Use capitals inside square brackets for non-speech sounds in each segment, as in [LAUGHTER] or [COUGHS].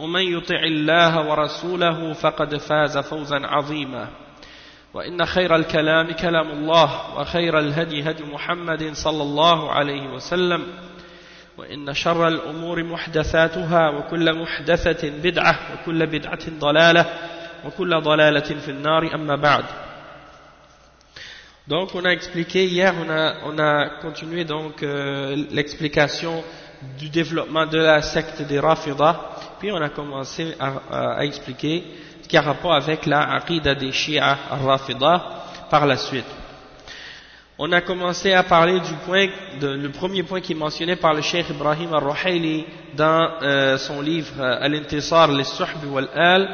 ومن يطع الله ورسوله فقد فاز فوزا عظيما. وإن خير الكلام كلام الله وخير الهدي هدي محمد صلى الله عليه وسلم وإن شر الأمور محدثاتها وكل محدثة بدعة وكل بدعة ضلالة وكل ضلالة في النار. أما بعد. Donc on a expliqué hier, on a, on a continué donc euh, l'explication du développement de la secte des Rafidah, puis on a commencé à, expliquer ce qui a rapport avec la aqidah des Shia Rafidah par la suite. On a commencé à parler du point, le premier point qui est mentionné par le Cheikh Ibrahim al-Ruhayli dans euh, son livre Al-Intisar les-Suhb wal-Al.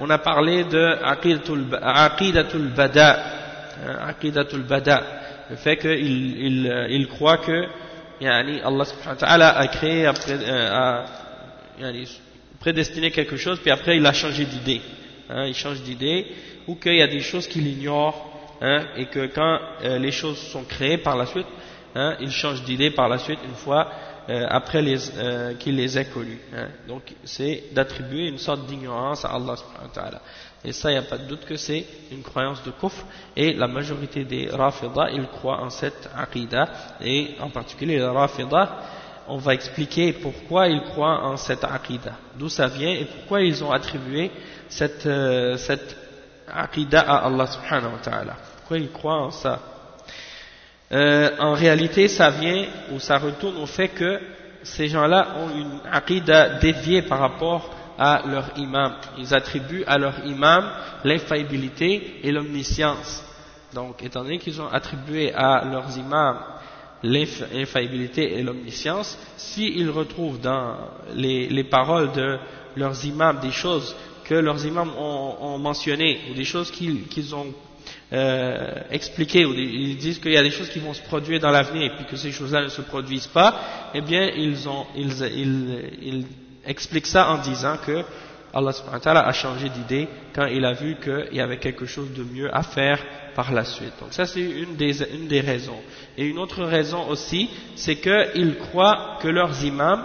On a parlé de Aqidatul Bada, Aqidatul Bada, le fait qu'il il, il croit que yani, Allah subhanahu wa ta'ala a créé, a, a yani, prédestiné quelque chose, puis après il a changé d'idée. Hein, il change d'idée, ou qu'il y a des choses qu'il ignore, hein, et que quand euh, les choses sont créées par la suite, hein, il change d'idée par la suite une fois euh, après euh, qu'il les ait connues. Hein. Donc c'est d'attribuer une sorte d'ignorance à Allah subhanahu. Et ça, il n'y a pas de doute que c'est une croyance de kufr, et la majorité des Rafidah, ils croient en cette aqidah, et en particulier les Rafidah, on va expliquer pourquoi ils croient en cette aqidah, d'où ça vient, et pourquoi ils ont attribué cette, euh, aqidah à Allah subhanahu wa ta'ala. Pourquoi ils croient en ça? Euh, En réalité, ça vient, ou ça retourne au fait que ces gens-là ont une aqidah déviée par rapport à leur imam. Ils attribuent à leur imam l'infaillibilité et l'omniscience. Donc, étant donné qu'ils ont attribué à leurs imams l'infaillibilité et l'omniscience, s'ils retrouvent dans les, les, paroles de leurs imams des choses que leurs imams ont, ont mentionnées, ou des choses qu'ils qu ont euh, expliquées, ou ils disent qu'il y a des choses qui vont se produire dans l'avenir, et puis que ces choses-là ne se produisent pas, eh bien, ils, ont, ils, ils, ils explique ça en disant que Allah a changé d'idée quand il a vu qu'il y avait quelque chose de mieux à faire par la suite. Donc ça c'est une des, une des raisons. Et une autre raison aussi, c'est qu'ils croient que leurs imams,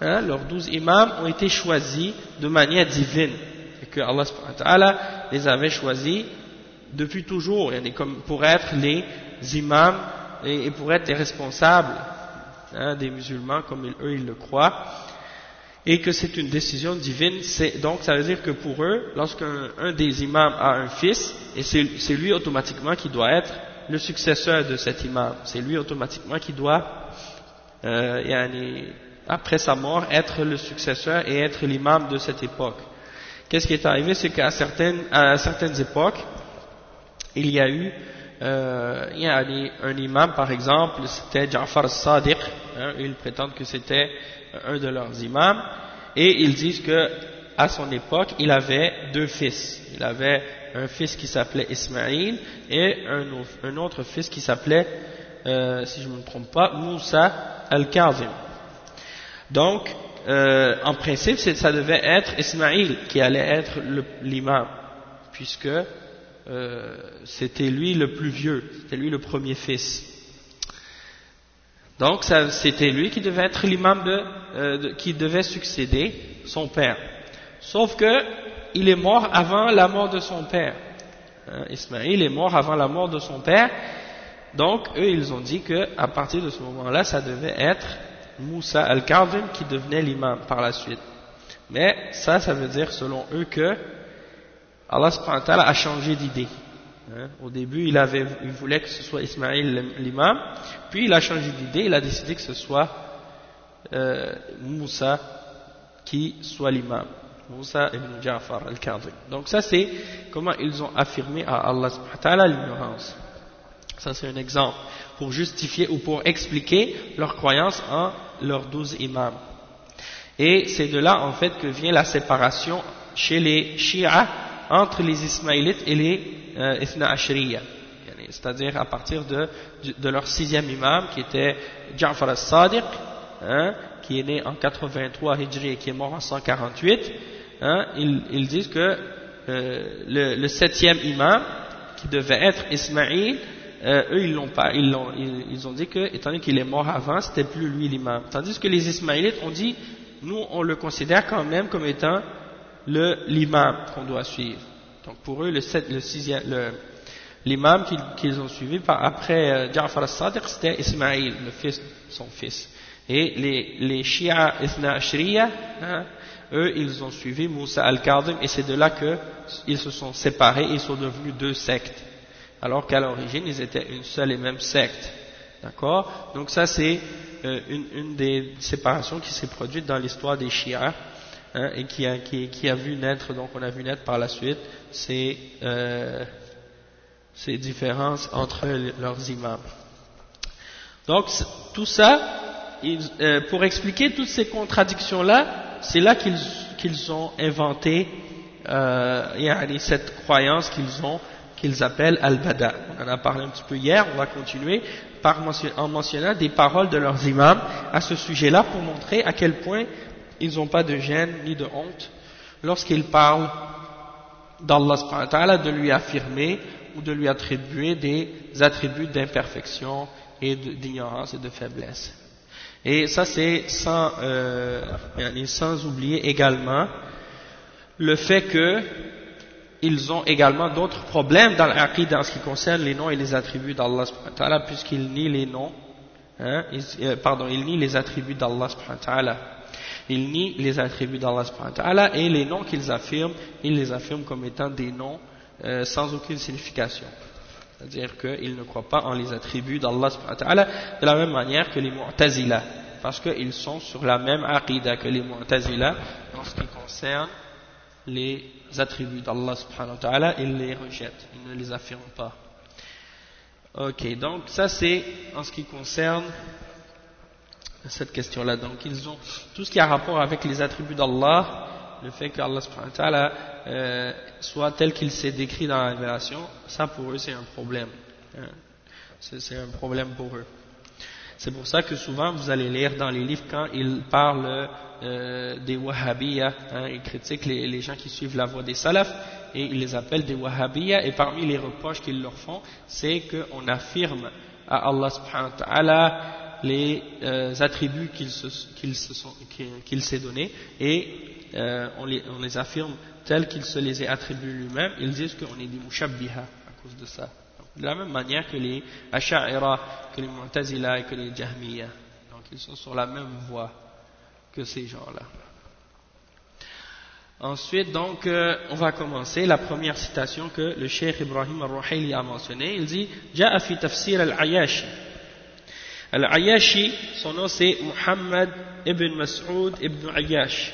hein, leurs douze imams ont été choisis de manière divine. Et que Allah les avait choisis depuis toujours, pour être les imams et, pour être les responsables hein, des musulmans comme eux ils le croient et que c'est une décision divine, donc ça veut dire que pour eux, lorsqu'un un des imams a un fils, et c'est lui automatiquement qui doit être le successeur de cet imam, c'est lui automatiquement qui doit, euh, après sa mort, être le successeur et être l'imam de cette époque. Qu'est-ce qui est arrivé? C'est qu'à certaines, à certaines époques, il y a eu euh, un imam, par exemple, c'était Ja'far al-Sadiq, hein, ils prétendent que c'était un de leurs imams, et ils disent que à son époque, il avait deux fils. Il avait un fils qui s'appelait Ismaïl et un, autre fils qui s'appelait, euh, si je ne me trompe pas, Moussa al-Kazim. Donc, euh, en principe, ça devait être Ismaïl qui allait être l'imam, puisque euh, c'était lui le plus vieux, c'était lui le premier fils. Donc c'était lui qui devait être l'imam de, euh, de, qui devait succéder son père. Sauf que il est mort avant la mort de son père. Hein, Ismaïl est mort avant la mort de son père. Donc eux ils ont dit que à partir de ce moment-là ça devait être Moussa al-Kardim qui devenait l'imam par la suite. Mais ça ça veut dire selon eux que Allah subhanahu wa ta'ala a changé d'idée. Hein? Au début, il, voulait que ce soit Ismaïl l'imam, puis il a changé d'idée, il a décidé que ce soit euh, Moussa qui soit l'imam. Moussa ibn Ja'far al-Kadhi. Donc ça c'est comment ils ont affirmé à Allah subhanahu l'ignorance. Ça c'est un exemple pour justifier ou pour expliquer leur croyance en leurs douze imams. Et c'est de là en fait que vient la séparation chez les Shia entre les Ismaélites et les Ashriya. C'est-à-dire à partir de, de, leur sixième imam qui était Ja'far al-Sadiq, hein, qui est né en 83 Hijri et qui est mort en 148, hein, ils, disent que euh, le, septième imam, qui devait être Ismaïl, euh, eux ils l'ont pas, ils, ont, ils, ont dit que, étant donné qu'il est mort avant, c'était plus lui l'imam. Tandis que les Ismaélites ont dit, nous on le considère quand même comme étant l'imam qu'on doit suivre. Donc pour eux, le, l'imam qu'ils ont suivi après euh, Ja'far al-Sadiq, c'était Ismaïl, le fils, son fils. Et les, les Shia Ithna hein, eux, ils ont suivi Moussa al-Kardim, et c'est de là qu'ils se sont séparés, ils sont devenus deux sectes. Alors qu'à l'origine, ils étaient une seule et même secte. D'accord? Donc ça, c'est euh, une, une, des séparations qui s'est produite dans l'histoire des Shia, hein, et qui a, qui, qui a vu naître, donc on a vu naître par la suite, ces, euh, ces différences entre leurs imams. Donc tout ça, euh, pour expliquer toutes ces contradictions-là, c'est là qu'ils qu'ils ont inventé euh, cette croyance qu'ils ont, qu'ils appellent al-bada. On en a parlé un petit peu hier, on va continuer par en mentionnant des paroles de leurs imams à ce sujet-là pour montrer à quel point ils n'ont pas de gêne ni de honte lorsqu'ils parlent d'Allah de lui affirmer ou de lui attribuer des attributs d'imperfection et d'ignorance et de faiblesse. Et ça c'est sans, euh, sans oublier également le fait que ils ont également d'autres problèmes dans l'aqid en ce qui concerne les noms et les attributs d'Allah puisqu'ils nient les noms, hein, euh, pardon, ils nient les attributs d'Allah ils nient les attributs d'Allah et les noms qu'ils affirment, ils les affirment comme étant des noms euh, sans aucune signification. C'est-à-dire qu'ils ne croient pas en les attributs d'Allah de la même manière que les Mu'tazila, parce qu'ils sont sur la même aqidah que les Mu'tazila en ce qui concerne les attributs d'Allah ils les rejettent, ils ne les affirment pas. Ok, donc ça c'est en ce qui concerne cette question-là. Donc ils ont tout ce qui a rapport avec les attributs d'Allah, le fait qu'Allah euh, soit tel qu'il s'est décrit dans la révélation, ça pour eux c'est un problème. Hein. C'est un problème pour eux. C'est pour ça que souvent vous allez lire dans les livres quand ils parlent euh, des wahhabiyas, hein, ils critiquent les, les, gens qui suivent la voie des salafs et ils les appellent des wahhabiyas et parmi les reproches qu'ils leur font c'est qu'on affirme à Allah subhanahu wa ta'ala les euh, attributs qu'il qu s'est donnés et euh, on, les, affirme tels qu'il se les ait attribués lui-même, ils disent qu'on est des mushabbiha à cause de ça. de la même manière que les asha'ira, que les mu'tazila et que les jahmiya. Donc ils sont sur la même voie que ces gens-là. Ensuite, donc, euh, on va commencer la première citation que le cheikh Ibrahim al-Ruhayli a mentionnée. Il dit « Ja'a fi tafsir al-Ayashi » Al-Ayashi, son nom c'est Muhammad ibn Mas'ud ibn Ayash.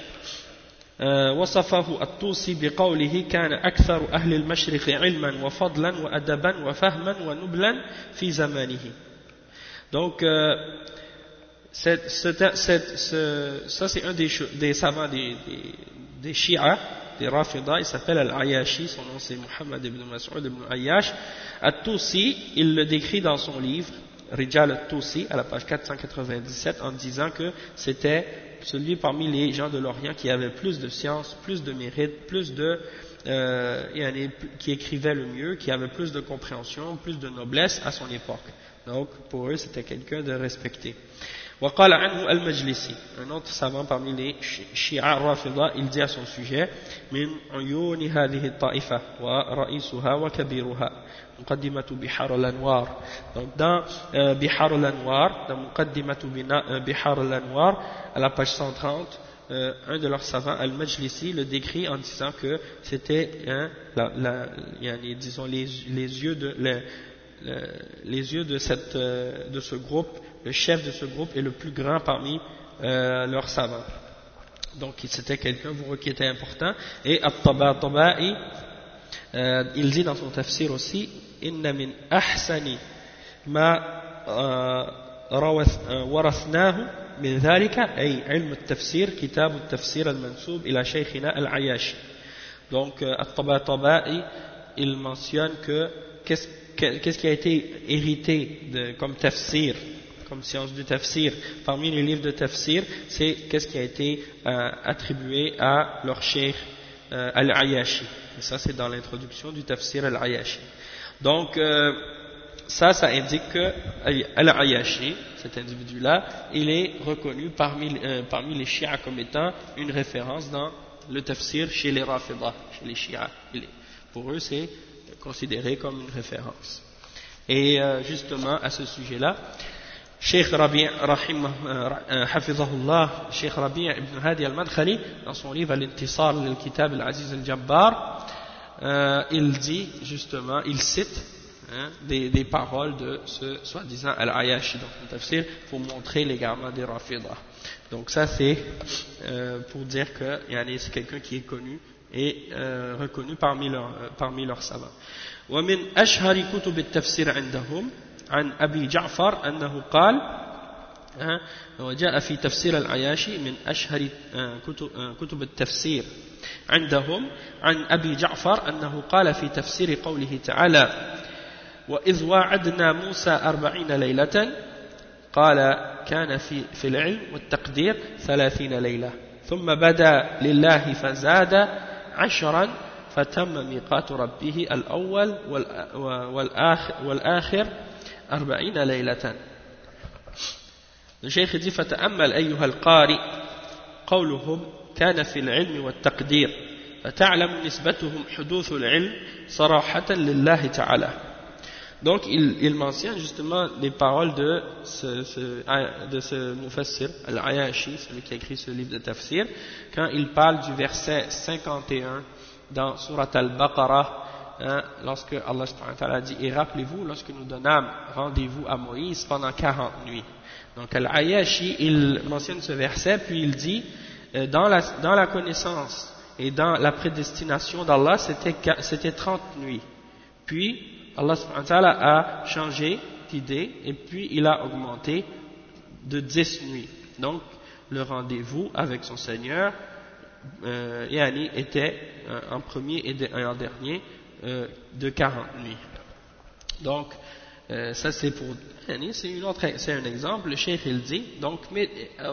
وصفه الطوسي بقوله كان أكثر أهل المشرق علما وفضلا وأدبا وفهما ونبلا في زمانه donc euh, cette, cette, cette, ce, ça c'est un des, des savants des, des, des Shia des Rafida il s'appelle Al-Ayashi son nom c'est Muhammad ibn Mas'ud ibn Ayash At-Tusi il le décrit dans son livre Rijal al-Tusi à la page 497 en disant que c'était celui parmi les gens de l'Orient qui avait plus de science, plus de mérite, plus de euh, qui écrivait le mieux, qui avait plus de compréhension, plus de noblesse à son époque. Donc pour eux c'était quelqu'un de respecté وقال عنه المجلسي un autre savant parmi les Shia Rafida il dit à son sujet من عيون هذه الطائفة ورئيسها وكبيرها مقدمة بحار الأنوار donc dans بحار الأنوار dans مقدمة بحار الأنوار à la page 130 euh, un de leurs savants, Al-Majlisi, le décrit en disant que c'était, hein, disons, les, les, yeux de, les, les yeux de, cette, euh, de ce groupe, le chef de ce groupe est le plus grand parmi euh, leurs savants. Donc c'était quelqu'un qui était important. Et At-Tabatabai, euh, il dit dans son tafsir aussi, Inna min ahsani ma ورثناه من ذلك أي علم التفسير كتاب التفسير المنسوب إلى شيخنا العياشي donc At-Tabatabai il mentionne que qu'est-ce qu'est-ce qui a été hérité de, comme tafsir, comme science du tafsir, parmi les livres de tafsir, c'est qu'est-ce qui a été euh, attribué à leur cheikh euh, Al-Ayashi. Et ça, c'est dans l'introduction du tafsir Al-Ayashi. Donc, euh, ça, ça indique que Al-Ayashi, cet individu-là, il est reconnu parmi, parmi les chiites comme étant une référence dans le tafsir chez les Rafidah, chez les chiites. Pour eux, c'est considéré comme une référence. Et euh, justement, à ce sujet-là, Sheikh Rabi' Rahim, euh, Hafizahullah, Sheikh Rabi' ibn Hadi al-Madkhali, dans son livre Al-Intisar al-Kitab al-Aziz al-Jabbar, euh, il dit justement, il cite hein, des, des, paroles de ce soi-disant Al-Ayashi, donc le tafsir, pour montrer l'égarement des Rafidah. Donc ça c'est euh, pour dire que c'est quelqu'un qui est connu et euh, reconnu parmi leurs euh, parmi leurs savants. ومن أشهر كتب التفسير عندهم عن أبي جعفر أنه قال وجاء في تفسير العياشي من أشهر كتب التفسير عندهم عن أبي جعفر أنه قال في تفسير قوله تعالى وإذ واعدنا موسى أربعين ليلة قال كان في, في العلم والتقدير ثلاثين ليلة ثم بدا لله فزاد عشرا فتم ميقات ربه الأول والآخر, والآخر أربعين ليلة الشيخ دي فتأمل أيها القارئ قولهم كان في العلم والتقدير فتعلم نسبتهم حدوث العلم صراحة لله تعالى Donc, il, il, mentionne justement les paroles de ce, ce, de ce Mufassir, Al-Ayashi, celui qui a écrit ce livre de tafsir, quand il parle du verset 51 dans Surat Al-Baqarah, hein, lorsque Allah subhanahu dit Et rappelez-vous, lorsque nous donnâmes rendez-vous à Moïse pendant 40 nuits. Donc, Al-Ayashi, il mentionne ce verset, puis il dit euh, dans, la, dans la connaissance et dans la prédestination d'Allah, c'était 30 nuits. Puis, Allah a changé d'idée et puis il a augmenté de 10 nuits. Donc, le rendez-vous avec son Seigneur, euh, Yani était euh, en premier et, en dernier euh, de 40 nuits. Donc, euh, ça c'est pour Yani, c'est un exemple, le cheikh il dit, donc, mais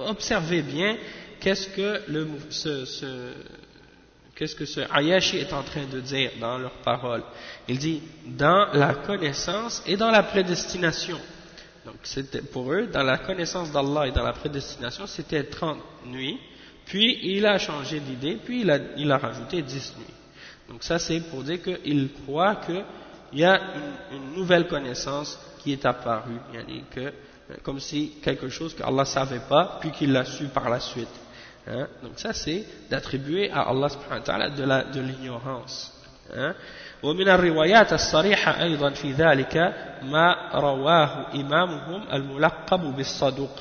observez bien qu'est-ce que le, ce, ce Qu'est-ce que ce Ayashi est en train de dire dans leurs paroles Il dit dans la connaissance et dans la prédestination. Donc c'était pour eux, dans la connaissance d'Allah et dans la prédestination, c'était 30 nuits. Puis il a changé d'idée, puis il a, il a rajouté 10 nuits. Donc ça c'est pour dire qu'il croit qu'il y a une, nouvelle connaissance qui est apparue. que, comme si quelque chose qu'Allah ne savait pas, puis qu'il l'a su par la suite. Hein? Donc ça c'est d'attribuer à Allah subhanahu wa ta'ala de l'ignorance. Hein? ومن الروايات الصريحة أيضا في ذلك ما رواه إمامهم الملقب بالصدوق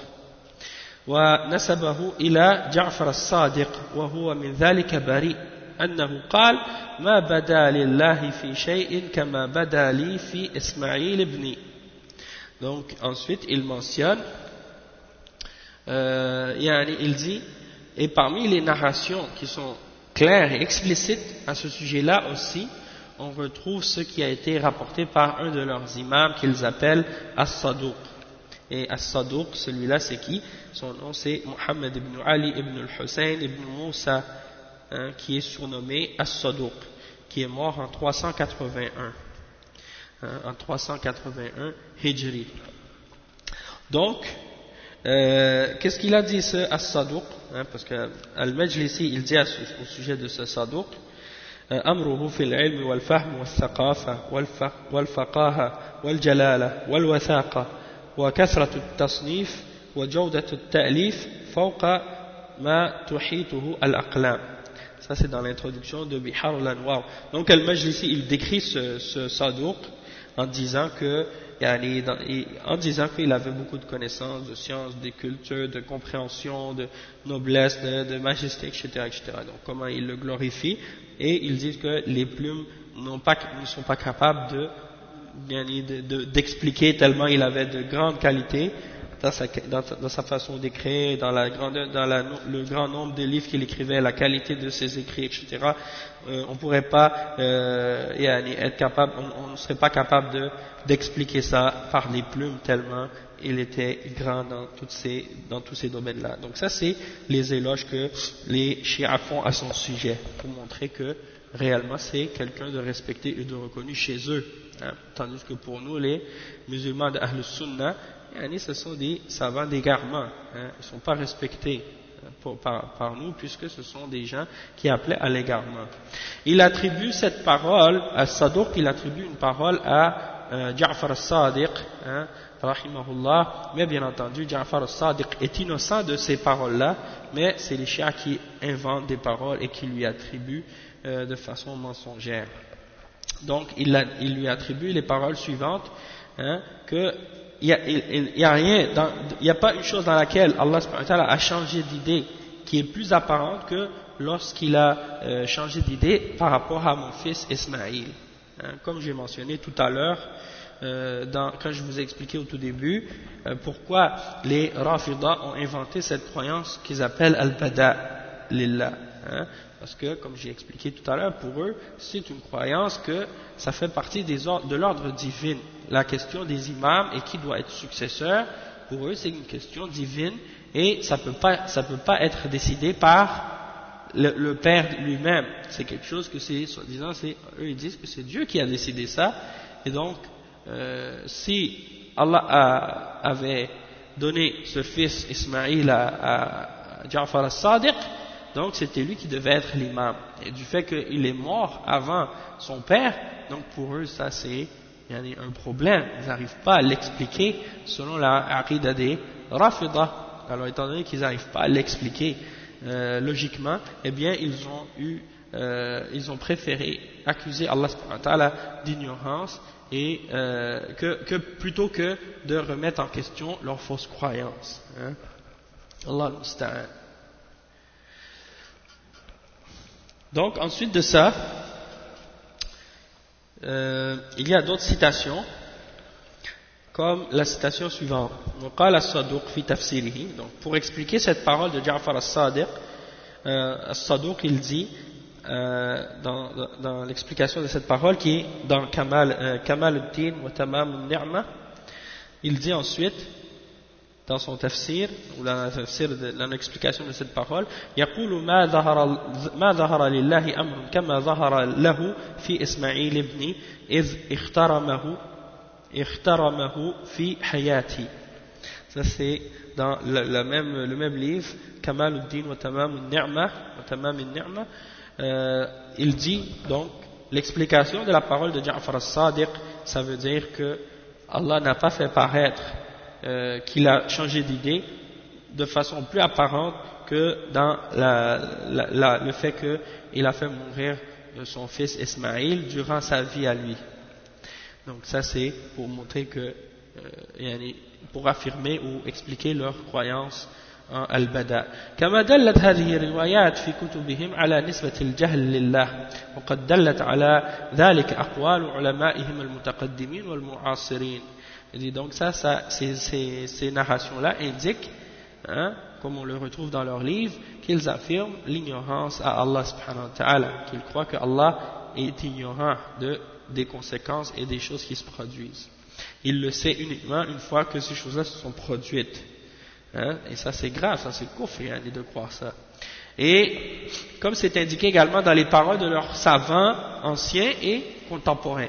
ونسبه إلى جعفر الصادق وهو من ذلك بريء أنه قال ما بدا لله في شيء كما بدا لي في إسماعيل ابني donc ensuite il mentionne euh, يعني il dit Et parmi les narrations qui sont claires et explicites à ce sujet-là aussi, on retrouve ce qui a été rapporté par un de leurs imams qu'ils appellent As-Saduq. Et As-Saduq, celui-là c'est qui Son nom c'est Muhammad ibn Ali ibn al-Hussein ibn Moussa, hein, qui est surnommé As-Saduq, qui est mort en 381. Hein, en 381 Hijri. Donc, euh, qu'est-ce qu'il a dit ce As-Saduq hein, Parce que Al-Majlisi, il dit au sujet de ce Saduq أمره في العلم والفهم والثقافة والفقاهة والجلالة والوثاقة وكثرة التصنيف وجودة التأليف فوق ma tuhituhu al-aqlam. ça c'est dans l'introduction de Bihar al-Anwar. Donc Al-Majlisi il décrit ce, ce en disant que en disant qu'il avait beaucoup de connaissances, de sciences, de culture, de compréhension, de noblesse, de, majesté, etc., etc. Donc comment il le glorifie et ils disent que les plumes pas, ne sont pas capables de d'expliquer tellement il avait de grandes qualités dans sa, dans, sa façon d'écrire, dans, la grandeur, dans la, le grand nombre de livres qu'il écrivait, la qualité de ses écrits, etc. Euh, on ne pourrait pas euh, être capable, on ne serait pas capable d'expliquer ça par les plumes tellement il était grand dans, toutes ces, dans tous ces domaines-là. Donc ça, c'est les éloges que les chiites font à son sujet, pour montrer que réellement c'est quelqu'un de respecté et de reconnu chez eux. Hein. Tandis que pour nous, les musulmans de Ahl Sunnah, ce sont des savants d'égarement, hein, ils ne sont pas respectés euh, par, nous puisque ce sont des gens qui appelaient à l'égarement. Il attribue cette parole à Sadouk, il attribue une parole à euh, Ja'far al-Sadiq, hein, rahimahullah, mais bien entendu Ja'far al-Sadiq est innocent de ces paroles-là, mais c'est les chiens qui inventent des paroles et qui lui attribuent euh, de façon mensongère. Donc il, lui attribue les paroles suivantes, hein, que il n'y a, rien, il n'y a pas une chose dans laquelle Allah a changé d'idée qui est plus apparente que lorsqu'il a euh, changé d'idée par rapport à mon fils Ismaïl. Hein, comme j'ai mentionné tout à l'heure, euh, quand je vous ai expliqué au tout début, euh, pourquoi les Rafidah ont inventé cette croyance qu'ils appellent Al-Bada Lillah. Hein, parce que, comme j'ai expliqué tout à l'heure, pour eux, c'est une croyance que ça fait partie de l'ordre divin. La question des imams et qui doit être successeur, pour eux, c'est une question divine et ça ne peut, pas, ça peut pas être décidé par le, Père lui-même. C'est quelque chose que c'est, soi-disant, eux ils disent que c'est Dieu qui a décidé ça. Et donc, euh, si Allah avait donné ce fils Ismaïl à, à Ja'far al-Sadiq, donc c'était lui qui devait être l'imam. Et du fait qu'il est mort avant son père, donc pour eux ça c'est un problème. Ils n'arrivent pas à l'expliquer selon la aqidah des Rafidah. Alors étant donné qu'ils n'arrivent pas à l'expliquer euh, logiquement, eh bien ils ont eu, euh, ils ont préféré accuser Allah d'ignorance et euh, que, plutôt que de remettre en question leur fausse croyance. Hein. Allah Donc ensuite de ça, euh, il y a d'autres citations, comme la citation suivante. Pour expliquer cette parole de Ja'far al-Sadiq, euh, al-Saduq il dit, euh, dans, l'explication de cette parole qui est dans Kamal, Kamal al-Din wa Tamam al-Ni'ma, il dit ensuite, dans son tafsir, ou dans l'explication de cette parole, يقول ما ظهر, ما ظهر لله أمر كما ظهر له في إسماعيل ابن إذ اخترمه اخترمه في حياتي. Ça c'est dans le, le, même, le même livre, Kamal al-Din wa Tamam al-Ni'ma, wa Tamam al-Ni'ma, euh, il dit donc, l'explication de la parole de Ja'far al-Sadiq, ça veut dire que Allah n'a pas fait paraître euh, qu'il a changé d'idée de façon plus apparente que dans le fait qu'il a fait mourir son fils Ismaïl durant sa vie à lui. Donc ça c'est pour montrer que, euh, pour affirmer ou expliquer leur croyance en Al-Bada. كما دلت هذه الروايات في كتبهم على نسبة الجهل لله وقد دلت على ذلك أقوال علمائهم المتقدمين والمعاصرين dit donc ça, ces, narrations-là indiquent, hein, comme on le retrouve dans leurs livres, qu'ils affirment l'ignorance à Allah subhanahu qu'ils croient que Allah est ignorant de, des conséquences et des choses qui se produisent. Il le sait uniquement une fois que ces choses-là se sont produites. Hein, et ça c'est grave, ça c'est kufr hein, de croire ça. Et comme c'est indiqué également dans les paroles de leurs savants anciens et contemporains.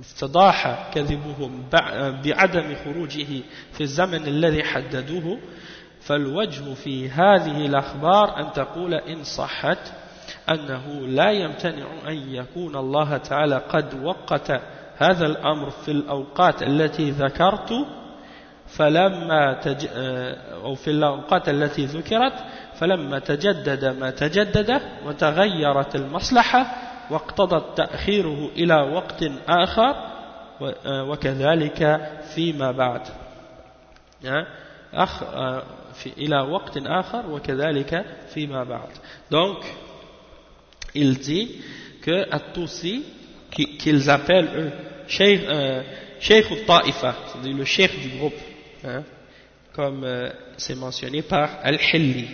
استضاح كذبهم بعدم خروجه في الزمن الذي حددوه. فالوجه في هذه الأخبار أن تقول إن صحت أنه لا يمتنع أن يكون الله تعالى قد وقت هذا الأمر في الأوقات التي ذكرت. فلما تج... أو في الأوقات التي ذكرت فلما تجدد ما تجدد وتغيرت المصلحة واقتضت تأخيره إلى وقت آخر وكذلك فيما بعد أخ في إلى وقت آخر وكذلك فيما بعد donc il dit que At-Tusi qu'ils appellent eux Sheikh euh, al-Ta'ifa c'est-à-dire le cheikh du groupe hein, comme euh, c'est mentionné par Al-Hilli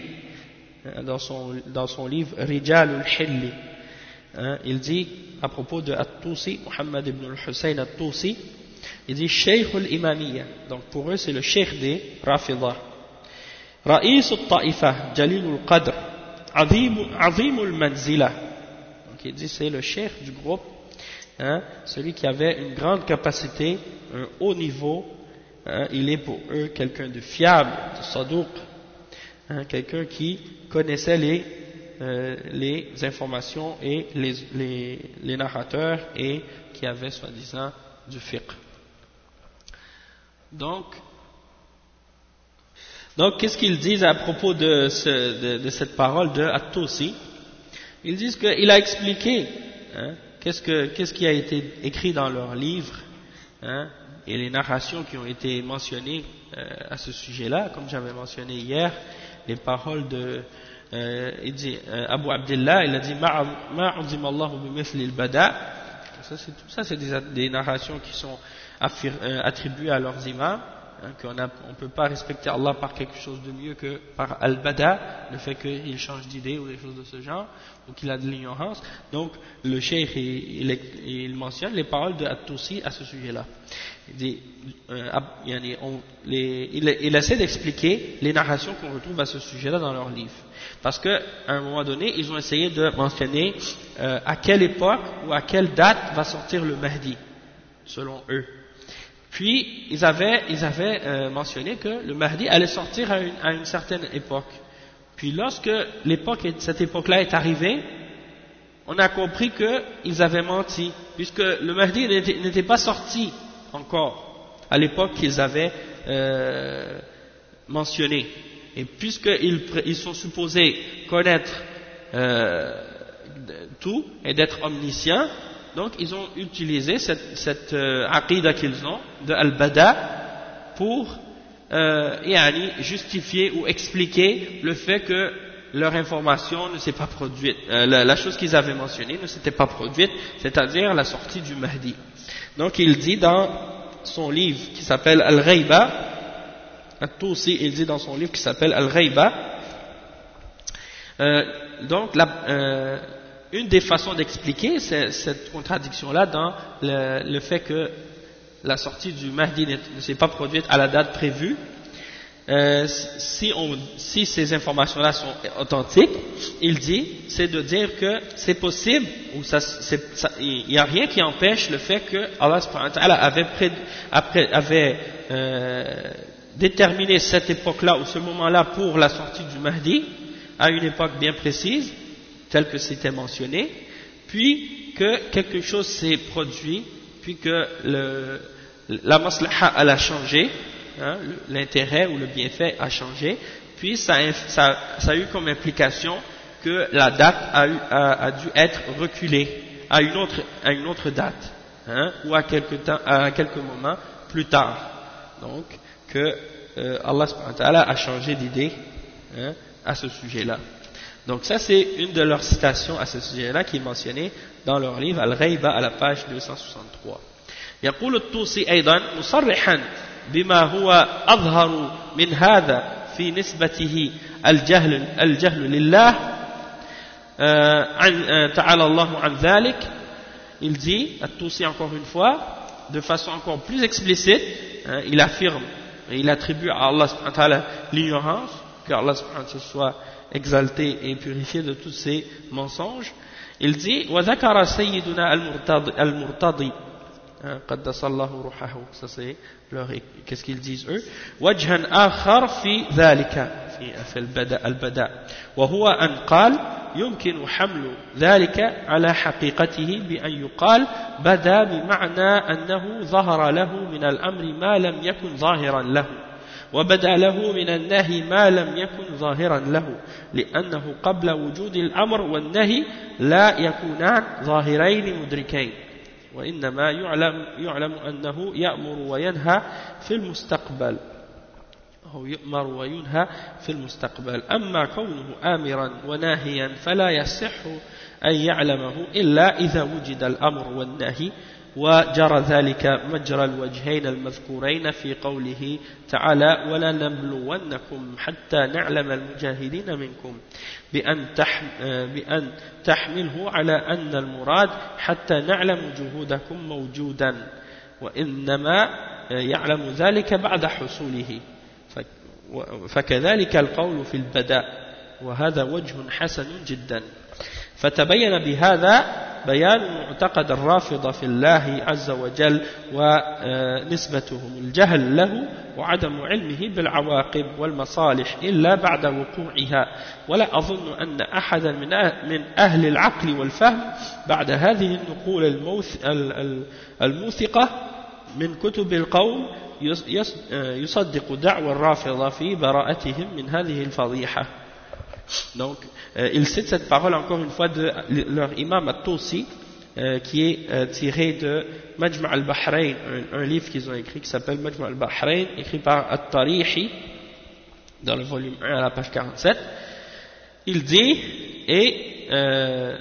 hein, dans, son, dans son livre Rijal al-Hilli Hein, il dit à propos de At-Tusi, Muhammad ibn al-Hussein At-Tusi, il dit Sheikh al-Imamiyya. Donc pour eux, c'est le Sheikh des Rafidah. Ra'is al-Ta'ifa, Jalil al-Qadr, Azim al-Manzila. Donc il dit c'est le Sheikh du groupe, hein, celui qui avait une grande capacité, un haut niveau. Hein, il est pour eux quelqu'un de fiable, de sadouk, quelqu'un qui connaissait les euh, les informations et les, les, narrateurs et qui avait soi-disant du fiqh. Donc donc, qu'est-ce qu'ils disent à propos de, de, cette parole de At-Tusi? Ils disent qu'il a expliqué hein, qu'est-ce, que, qui a été écrit dans leur livre hein, et les narrations qui ont été mentionnées euh, à ce sujet-là, comme j'avais mentionné hier, les paroles de euh, il dit, euh, Abu Abdullah, il a dit ça c'est ça c'est des, des, narrations qui sont attribuées à leurs imams Hein, qu'on ne peut pas respecter Allah par quelque chose de mieux que par al-bada, le fait qu'il change d'idée ou des choses de ce genre, ou qu'il a de l'ignorance. Donc, le cheikh, il, il, mentionne les paroles de At-Tusi à ce sujet-là. Il, euh, il, essaie d'expliquer les narrations qu'on retrouve à ce sujet-là dans leurs livres. Parce qu'à un moment donné, ils ont essayé de mentionner euh, à quelle époque ou à quelle date va sortir le Mahdi, selon eux. Puis, ils avaient, euh, mentionné que le Mahdi allait sortir à une, certaine époque. Puis, lorsque cette époque-là est arrivée, on a compris qu'ils avaient menti, puisque le Mahdi n'était pas sorti encore à l'époque qu'ils avaient euh, mentionné. Et puisqu'ils ils sont supposés connaître euh, tout et d'être omniscients, donc ils ont utilisé cette, cette euh, qu'ils ont de Al-Bada pour justifier ou expliquer le fait que leur information ne s'est pas produite, la, chose qu'ils avaient mentionnée ne s'était pas produite, c'est-à-dire la sortie du Mahdi. Donc il dit dans son livre qui s'appelle Al-Ghaiba, aussi il dit dans son livre qui s'appelle Al-Ghaiba, euh, donc euh, une des façons d'expliquer cette contradiction-là dans le, fait que la sortie du Mahdi ne s'est pas produite à la date prévue, euh, si, si, ces informations-là sont authentiques, il dit, c'est de dire que c'est possible, ou il n'y a rien qui empêche le fait que Allah avait, avait euh, déterminé cette époque-là ou ce moment-là pour la sortie du Mahdi à une époque bien précise, tel que c'était mentionné, puis que quelque chose s'est produit, puis que le, la maslaha a changé, hein, l'intérêt ou le bienfait a changé, puis ça, a eu comme implication que la date a, dû être reculée à une autre, à une autre date, hein, ou à quelque, temps, à quelques moments plus tard. Donc, que euh, Allah a changé d'idée hein, à ce sujet-là. Donc ça c'est une de leurs citations à ce sujet-là qui est mentionnée dans leur livre Al-Ghaiba à la page 263. يقول الطوسي أيضا مصرحا بما هو أظهر من هذا في نسبته الجهل, الجهل لله عن تعالى الله عن ذلك il dit, aussi encore une fois, de façon encore plus explicite, hein, il affirme et il attribue à Allah l'ignorance, que Allah se soit exalté et purifié de tous ces mensonges. Il dit, وذكر سيدنا المرتضي قدس الله روحه ça c'est leur qu'est-ce qu'ils disent eux? وجها آخر في ذلك في, في البدء وهو أن قال يمكن حمل ذلك على حقيقته بأن يقال بدا بمعنى أنه ظهر له من الأمر ما لم يكن ظاهرا له وبدا له من النهي ما لم يكن ظاهرا له لأنه قبل وجود الأمر والنهي لا يكونان ظاهرين مدركين وإنما يعلم, يعلم أنه يأمر وينهى في المستقبل. أو يؤمر وينهى في المستقبل. أما كونه آمرا وناهيا فلا يصح أن يعلمه إلا إذا وجد الأمر والنهي وجرى ذلك مجرى الوجهين المذكورين في قوله تعالى ولا نبلونكم حتى نعلم المجاهدين منكم بأن, بأن تحمله على أن المراد حتى نعلم جهودكم موجودا وإنما يعلم ذلك بعد حصوله. فكذلك القول في البداء وهذا وجه حسن جدا. فتبين بهذا بيان معتقد الرافضة في الله عز وجل ونسبتهم الجهل له وعدم علمه بالعواقب والمصالح إلا بعد وقوعها. ولا أظن أن أحدا من أهل العقل والفهم بعد هذه النقول الموثقة من كتب القوم يصدق دعوى الرافضة في براءتهم من هذه الفضيحة. Donc, euh, il cite cette parole encore une fois de leur imam At-Tusi, euh, qui est euh, tiré de Majma' al-Bahrain, un, livre qu'ils ont écrit qui s'appelle Majma' al-Bahrain, écrit par At-Tarihi, dans le volume 1 à la page 47. Il dit, et, euh,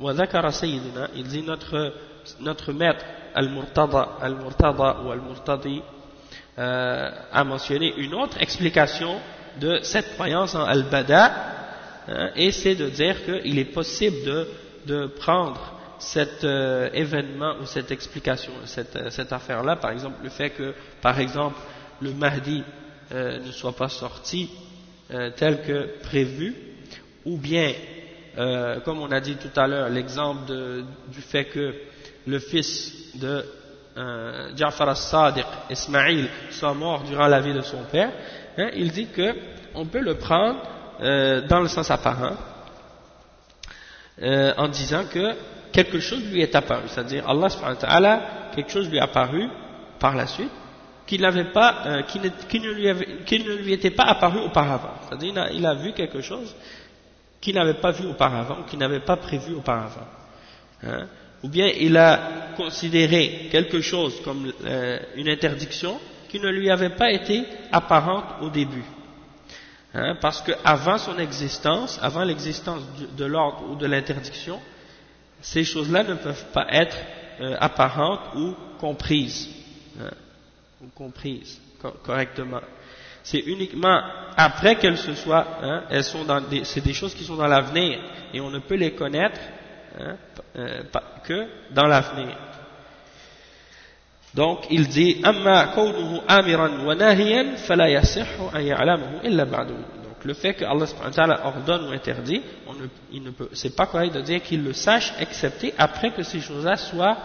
il dit notre, maître Al-Murtada, Al-Murtada ou Al-Murtadi, a mentionné une autre explication de cette croyance en Al-Bada, hein, et c'est de dire qu'il est possible de, prendre cet euh, événement ou cette explication, cette, euh, cette affaire-là, par exemple le fait que, par exemple, le Mahdi euh, ne soit pas sorti tel que prévu, ou bien, comme on a dit tout à l'heure, l'exemple du fait que le fils de Ja'far as-Sadiq, Ismaïl, soit mort durant la vie de son père, Hein, il dit que on peut le prendre euh, dans le sens apparent euh, en disant que quelque chose lui est apparu, c'est-à-dire Allah subhanahu quelque chose lui est apparu par la suite qui, euh, ne, lui était pas apparu auparavant, c'est-à-dire il a, vu quelque chose qu'il n'avait pas vu auparavant, qu'il n'avait pas prévu auparavant. Hein, ou bien il a considéré quelque chose comme une interdiction qui ne lui avait pas été apparente au début. Hein, parce qu'avant son existence, avant l'existence de l'ordre ou de l'interdiction, ces choses-là ne peuvent pas être euh, apparentes ou comprises, hein, ou comprises correctement. C'est uniquement après qu'elles se soient, hein, elles sont dans c'est des choses qui sont dans l'avenir et on ne peut les connaître hein, euh, que dans l'avenir. Donc il dit amiran wa nahiyan an illa. Donc le fait que Allah subhanahu wa ordonne ou interdit, on ne, il ne peut, c'est pas correct de dire qu'il le sache excepté après que ces choses-là soient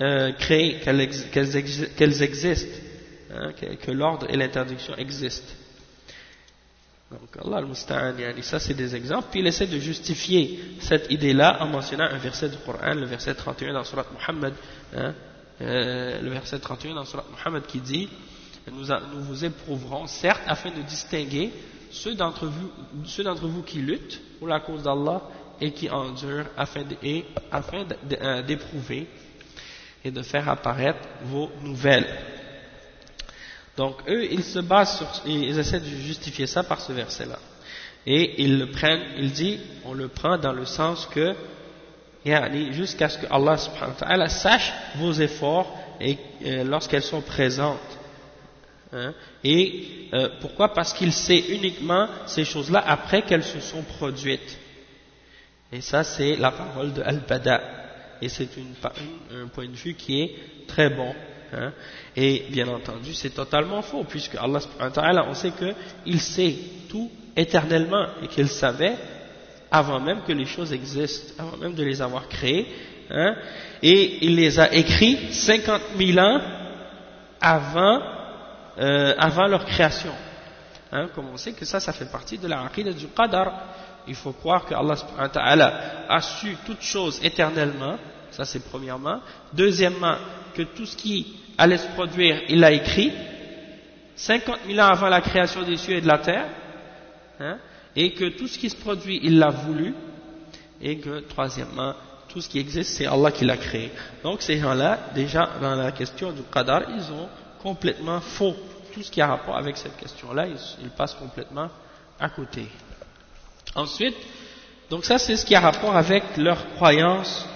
euh, créées, qu'elles, qu'elles, existent, hein, que, l'ordre et l'interdiction existent. Donc Allah al-Musta'an, ça c'est des exemples. Puis il essaie de justifier cette idée-là en mentionnant un verset du Coran, le verset 31 dans Surat Muhammad, hein, euh, le verset 31 dans Surat Muhammad qui dit nous, vous éprouverons, certes, afin de distinguer ceux d'entre vous, ceux d'entre vous qui luttent pour la cause d'Allah et qui endurent afin euh, d'éprouver et de faire apparaître vos nouvelles. Donc eux, ils se basent sur, ils essaient de justifier ça par ce verset-là. Et ils le prennent, il dit, on le prend dans le sens que jusqu'à ce que Allah sache vos efforts euh, lorsqu'elles sont présentes. Hein? Et euh, pourquoi? Parce qu'il sait uniquement ces choses-là après qu'elles se sont produites. Et ça, c'est la parole de Al-Bada. et c'est un point de vue qui est très bon. Hein? Et bien entendu, c'est totalement faux, puisque Allah on sait qu'il sait tout éternellement et qu'il savait avant même que les choses existent, avant même de les avoir créées, hein, et il les a écrits 50 000 ans avant, euh, avant leur création. Hein, comme on sait que ça, ça fait partie de la aqidah du qadar. Il faut croire que Allah a su toutes choses éternellement, ça c'est premièrement. Deuxièmement, que tout ce qui allait se produire, il l'a écrit, 50 000 ans avant la création des cieux et de la terre, hein, et que tout ce qui se produit, il l'a voulu, et que, troisièmement, tout ce qui existe, c'est Allah qui l'a créé. Donc ces gens-là, déjà, dans la question du qadar, ils ont complètement faux. Tout ce qui a rapport avec cette question-là, ils, passent complètement à côté. Ensuite, donc ça c'est ce qui a rapport avec leur croyance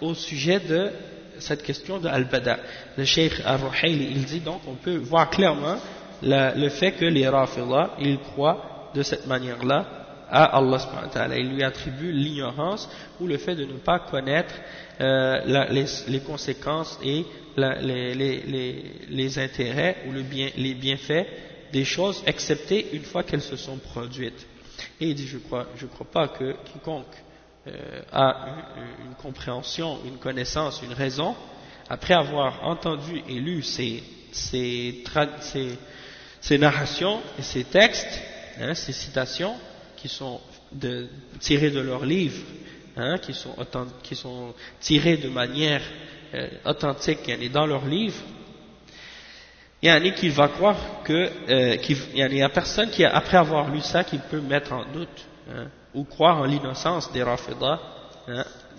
au sujet de cette question de Al-Bada. Le Cheikh Ar-Ruhayli, il dit donc, on peut voir clairement le fait que les Rafidah, ils croient de cette manière-là à Allah subhanahu Il lui attribue l'ignorance ou le fait de ne pas connaître euh, les, conséquences et les, intérêts ou les bienfaits des choses, excepté une fois qu'elles se sont produites. Et il dit, je crois, je crois pas que quiconque euh, a une, une, compréhension, une connaissance, une raison, après avoir entendu et lu ces, ces, ces, narrations et ces textes, hein, ces citations qui sont tirées de leurs livres, hein, qui, sont, tirées de manière euh, authentique et dans leurs livres, il y a un qui va croire que, euh, il y a personne qui, après avoir lu ça, qui peut mettre en doute hein, ou croire en l'innocence des Rafidah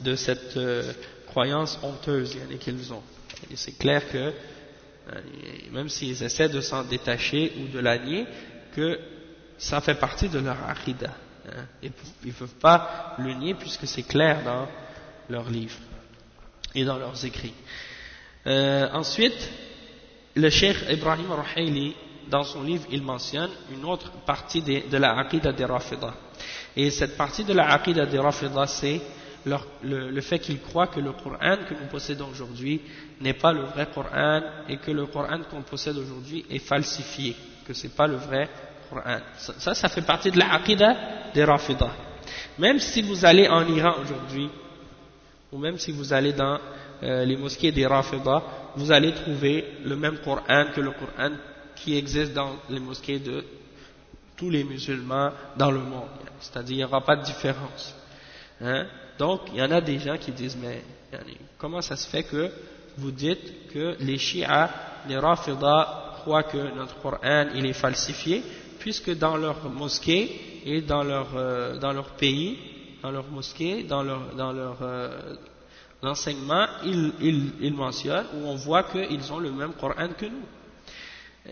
de cette euh, croyance honteuse qu'ils ont. Et c'est clair que, même s'ils essaient de s'en détacher ou de la nier, que ça fait partie de leur aqidah. Hein, ils ne peuvent pas le nier puisque c'est clair dans leurs livres et dans leurs écrits. Euh, ensuite, le cheikh Ibrahim Rahayli, dans son livre, il mentionne une autre partie de, la aqidah des Rafidah. Et cette partie de la aqidah des Rafidah, c'est le, fait qu'ils croient que le Coran que nous possédons aujourd'hui n'est pas le vrai Coran et que le Coran qu'on possède aujourd'hui est falsifié, que ce n'est pas le vrai Ça, ça fait partie de la aqidah des Rafidah. Même si vous allez en Iran aujourd'hui, ou même si vous allez dans euh, les mosquées des Rafidah, vous allez trouver le même Coran que le Coran qui existe dans les mosquées de tous les musulmans dans le monde. C'est-à-dire, il n'y aura pas de différence. Hein? Donc, il y en a des gens qui disent, mais comment ça se fait que vous dites que les chiites, les rafidah, croient que notre Coran est falsifié, puisque dans leur mosquée et dans leur, euh, dans leur pays, dans leur mosquée, dans leur, dans leur euh, enseignement, ils, ils, ils, mentionnent, où on voit qu'ils ont le même Coran que nous.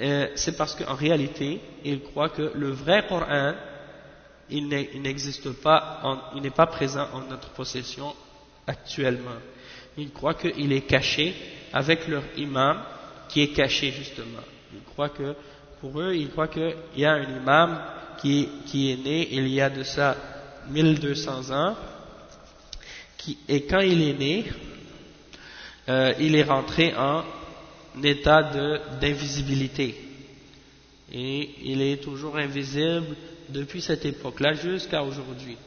Euh, c'est parce qu'en réalité, ils croient que le vrai Coran, il n'existe pas, il n'est pas présent en notre possession actuellement. Ils croient qu'il est caché avec leur imam qui est caché justement. Ils croient que, pour eux, ils croient qu'il y a un imam qui, est né il y a de ça 1200 ans, et quand il est né, euh, il est rentré en état d'invisibilité. Et il est toujours invisible depuis cette époque-là jusqu'à aujourd'hui.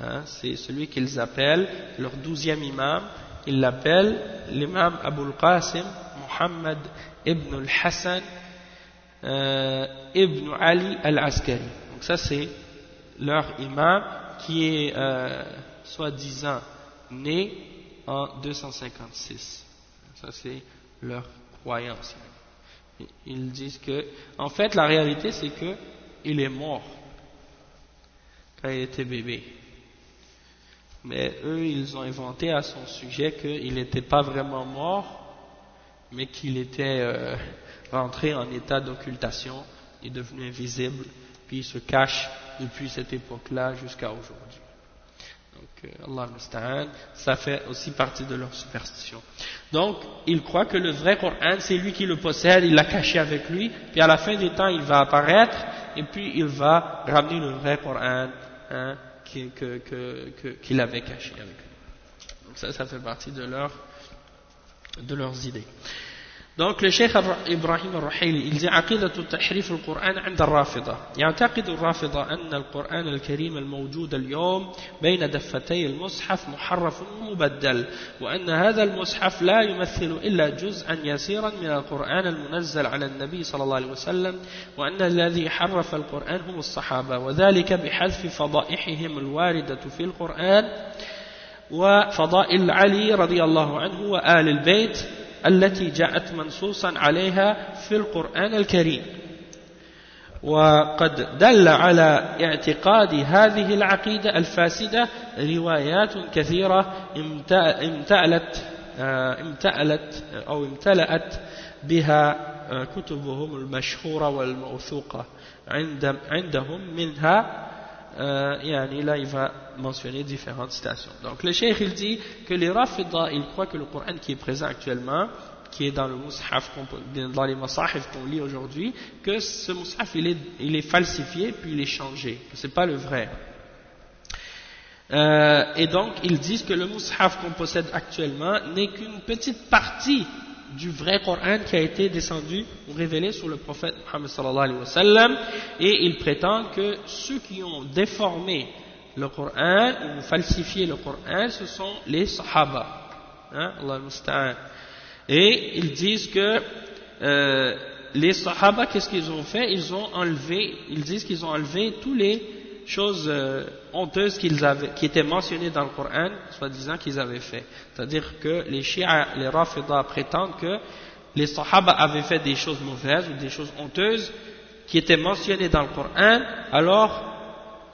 Hein, c'est celui qu'ils appellent leur douzième imam. Ils l'appellent l'imam Abul Qasim Muhammad ibn al-Hassan euh, ibn Ali al-Askari. Donc ça c'est leur imam qui est euh, soi-disant né en 256. Ça c'est leur croyance. Ils disent que, en fait, la réalité c'est que il est mort quand il était bébé. Mais eux, ils ont inventé à son sujet qu'il n'était pas vraiment mort, mais qu'il était euh, rentré en état d'occultation, il est devenu invisible, puis il se cache depuis cette époque-là jusqu'à aujourd'hui. Donc, euh, Allah ça fait aussi partie de leur superstition. Donc, ils croient que le vrai Coran, c'est lui qui le possède, il l'a caché avec lui, puis à la fin des temps, il va apparaître, et puis il va ramener le vrai Coran hein, qu'il avait caché avec lui. Donc ça, ça fait partie de leurs idées. Donc le Cheikh Ibrahim al-Ruhayli, عقيدة تحريف القرآن عند الرافضة يعتقد الرافضة أن القرآن الكريم الموجود اليوم بين دفتي المصحف محرف مبدل وأن هذا المصحف لا يمثل إلا جزءا يسيرا من القرآن المنزل على النبي صلى الله عليه وسلم وأن الذي حرف القرآن هم الصحابة وذلك بحذف فضائحهم الواردة في القرآن وفضائل علي رضي الله عنه وآل البيت التي جاءت منصوصا عليها في القرآن الكريم. وقد دل على اعتقاد هذه العقيدة الفاسدة روايات كثيرة امتألت امتألت أو امتلأت بها كتبهم المشهورة والموثوقة عندهم منها euh, et là il va mentionner différentes citations. Donc le cheikh il dit que les rafidah ils croient que le Coran qui est présent actuellement, qui est dans le mushaf, dans les masahif qu'on lit aujourd'hui, que ce mushaf il est, il est falsifié puis il est changé, que c'est pas le vrai. Euh, et donc ils disent que le mushaf qu'on possède actuellement n'est qu'une petite partie du vrai Coran qui a été descendu ou révélé sur le prophète Muhammad sallallahu alayhi wa sallam. Et ils prétendent que ceux qui ont déformé le Coran ou falsifié le Coran ce sont les Sahaba. Hein, et ils disent que euh, les Sahaba qu'est-ce qu'ils ont fait? Ils ont enlevé ils disent qu'ils ont enlevé tous les choses euh, honteuses qu'ils avaient, qui étaient mentionnées dans le Coran, soi-disant qu'ils avaient fait. C'est-à-dire que les Shia, les Rafidah prétendent que les Sahaba avaient fait des choses mauvaises ou des choses honteuses qui étaient mentionnées dans le Coran, alors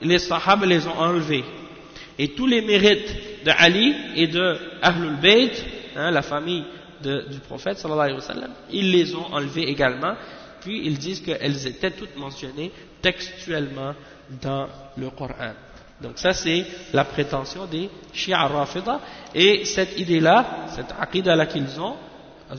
les Sahaba les ont enlevés. Et tous les mérites de Ali et de Ahlul Bayt, hein, la famille du prophète ils les ont enlevés également, puis ils disent qu'elles étaient toutes mentionnées textuellement dans le Coran. Donc ça c'est la prétention des Shia Rafida et cette idée-là, cette aqidah-là qu'ils ont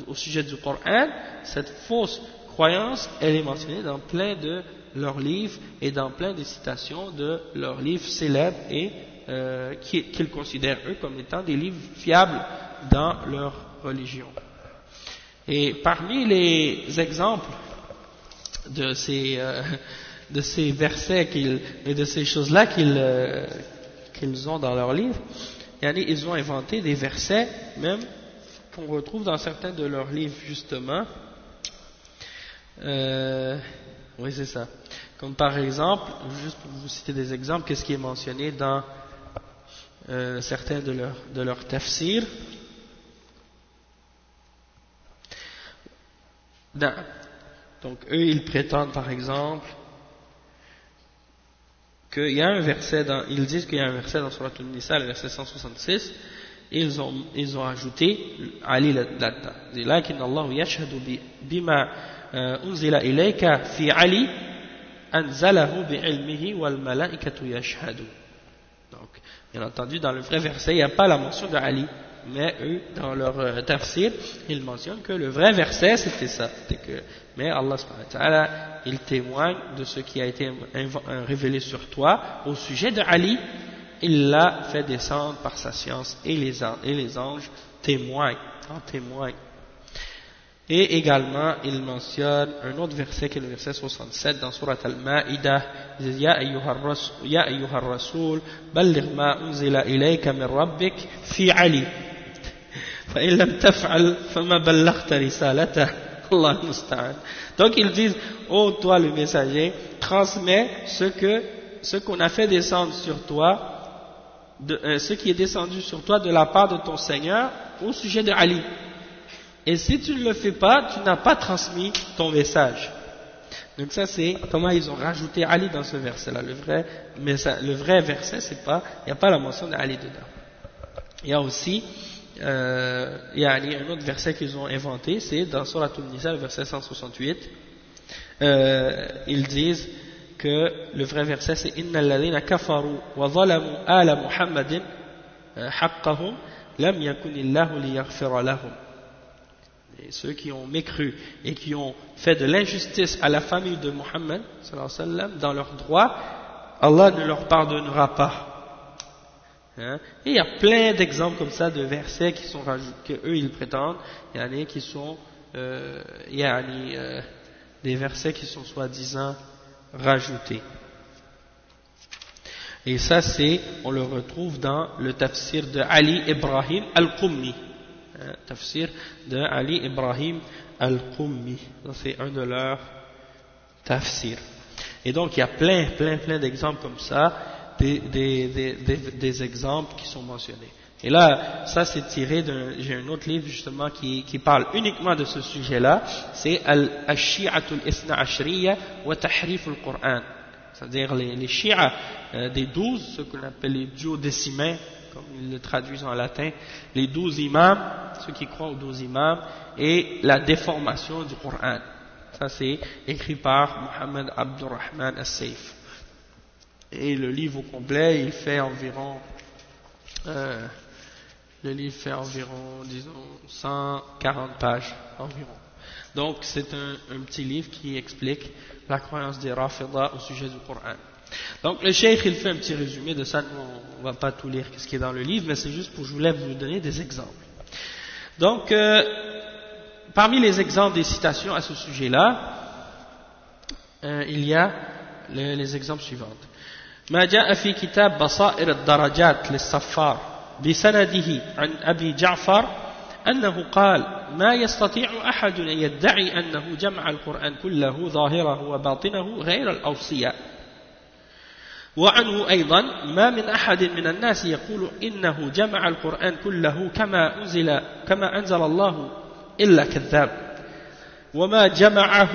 au sujet du Coran, cette fausse croyance, elle est mentionnée dans plein de leurs livres et dans plein de citations de leurs livres célèbres et euh, qu'ils considèrent eux comme étant des livres fiables dans leur religion. Et parmi les exemples de ces euh, de ces versets et de ces choses-là euh, qu'ils ont dans leur livre, ils ont inventé des versets même qu'on retrouve dans certains de leurs livres justement. Euh, oui, c'est ça. Comme par exemple, juste pour vous citer des exemples, qu'est-ce qui est mentionné dans euh, certains de leurs de leur tafsir. Donc eux, ils prétendent par exemple qu'il y a un verset dans, ils disent qu'il y a un verset dans Surat Al-Nisa, le verset 166, et ils ont, ils ont ajouté Ali là-dedans. لكن الله يشهد بما أنزل إليك في علي أنزله بعلمه والملائكة يشهدون. Donc, bien entendu, dans le vrai verset, il n'y a pas la mention de Ali mais eux, dans leur euh, tafsir, ils mentionnent que le vrai verset, c'était ça. Que, mais Allah, il témoigne de ce qui a été euh, révélé sur toi au sujet de Ali. Il l'a fait descendre par sa science et les, et les anges témoignent, en témoignent. Et également, il mentionne un autre verset qui est le verset 67 dans Surat Al-Ma'idah. Il dit, Ya ayyuha rasoul, balligh ma unzila ilayka min rabbik fi Ali. [LAUGHS] Donc ils disent, oh toi le messager, transmets ce que ce qu'on a fait descendre sur toi, de, euh, ce qui est descendu sur toi de la part de ton Seigneur au sujet de Ali. Et si tu ne le fais pas, tu n'as pas transmis ton message. Donc ça c'est comment ils ont rajouté Ali dans ce verset-là. Le vrai, le vrai verset, c'est pas, il n'y a pas la mention d'Ali dedans. Il y a aussi euh, il y a un autre verset qu'ils ont inventé, c'est dans Surah Al-Nisa, verset 168, euh, ils disent que le vrai verset c'est Inna kafaru wa zalamu ala Muhammadin euh, haqqahum lam. Et ceux qui ont mécru et qui ont fait de l'injustice à la famille de Muhammad dans leurs droits, Allah ne leur pardonnera pas. Hein. Et il y a plein d'exemples comme ça de versets qui sont rajoutés, que eux ils prétendent, il y en a qui sont, euh, euh, des versets qui sont soi-disant rajoutés. Et ça c'est, on le retrouve dans le tafsir de Ali Ibrahim al-Qummi. Hein, tafsir de Ali Ibrahim al-Qummi. C'est un de leurs tafsirs. Et donc il y a plein, plein, plein d'exemples comme ça des, exemples qui sont mentionnés. Et là, ça c'est tiré d'un, j'ai un autre livre justement qui, parle uniquement de ce sujet-là, c'est Al-Shi'atul Isna Ashriya wa Tahrif al-Qur'an. C'est-à-dire les, les euh, des douze, ce qu'on appelle les duodécimains, comme ils le traduisent en latin, les douze imams, ceux qui croient aux douze imams, et la déformation du Coran. Ça c'est écrit par Mohammed Abdurrahman As-Saif. Et le livre au complet, il fait environ, euh, le livre fait environ, disons, 140 pages environ. Donc c'est un, petit livre qui explique la croyance des Rafidah au sujet du Coran. Donc le Cheikh il fait un petit résumé de ça, on ne va pas tout lire ce qui est dans le livre, mais c'est juste pour je voulais vous donner des exemples. Donc euh, parmi les exemples des citations à ce sujet-là, euh, il y a les exemples suivants. ما جاء في كتاب بصائر الدرجات للصفار بسنده عن أبي جعفر أنه قال ما يستطيع أحد أن يدعي أنه جمع القرآن كله ظاهره وباطنه غير الأوصياء وعنه أيضا ما من أحد من الناس يقول إنه جمع القرآن كله كما أنزل, كما أنزل الله إلا كذاب وما جمعه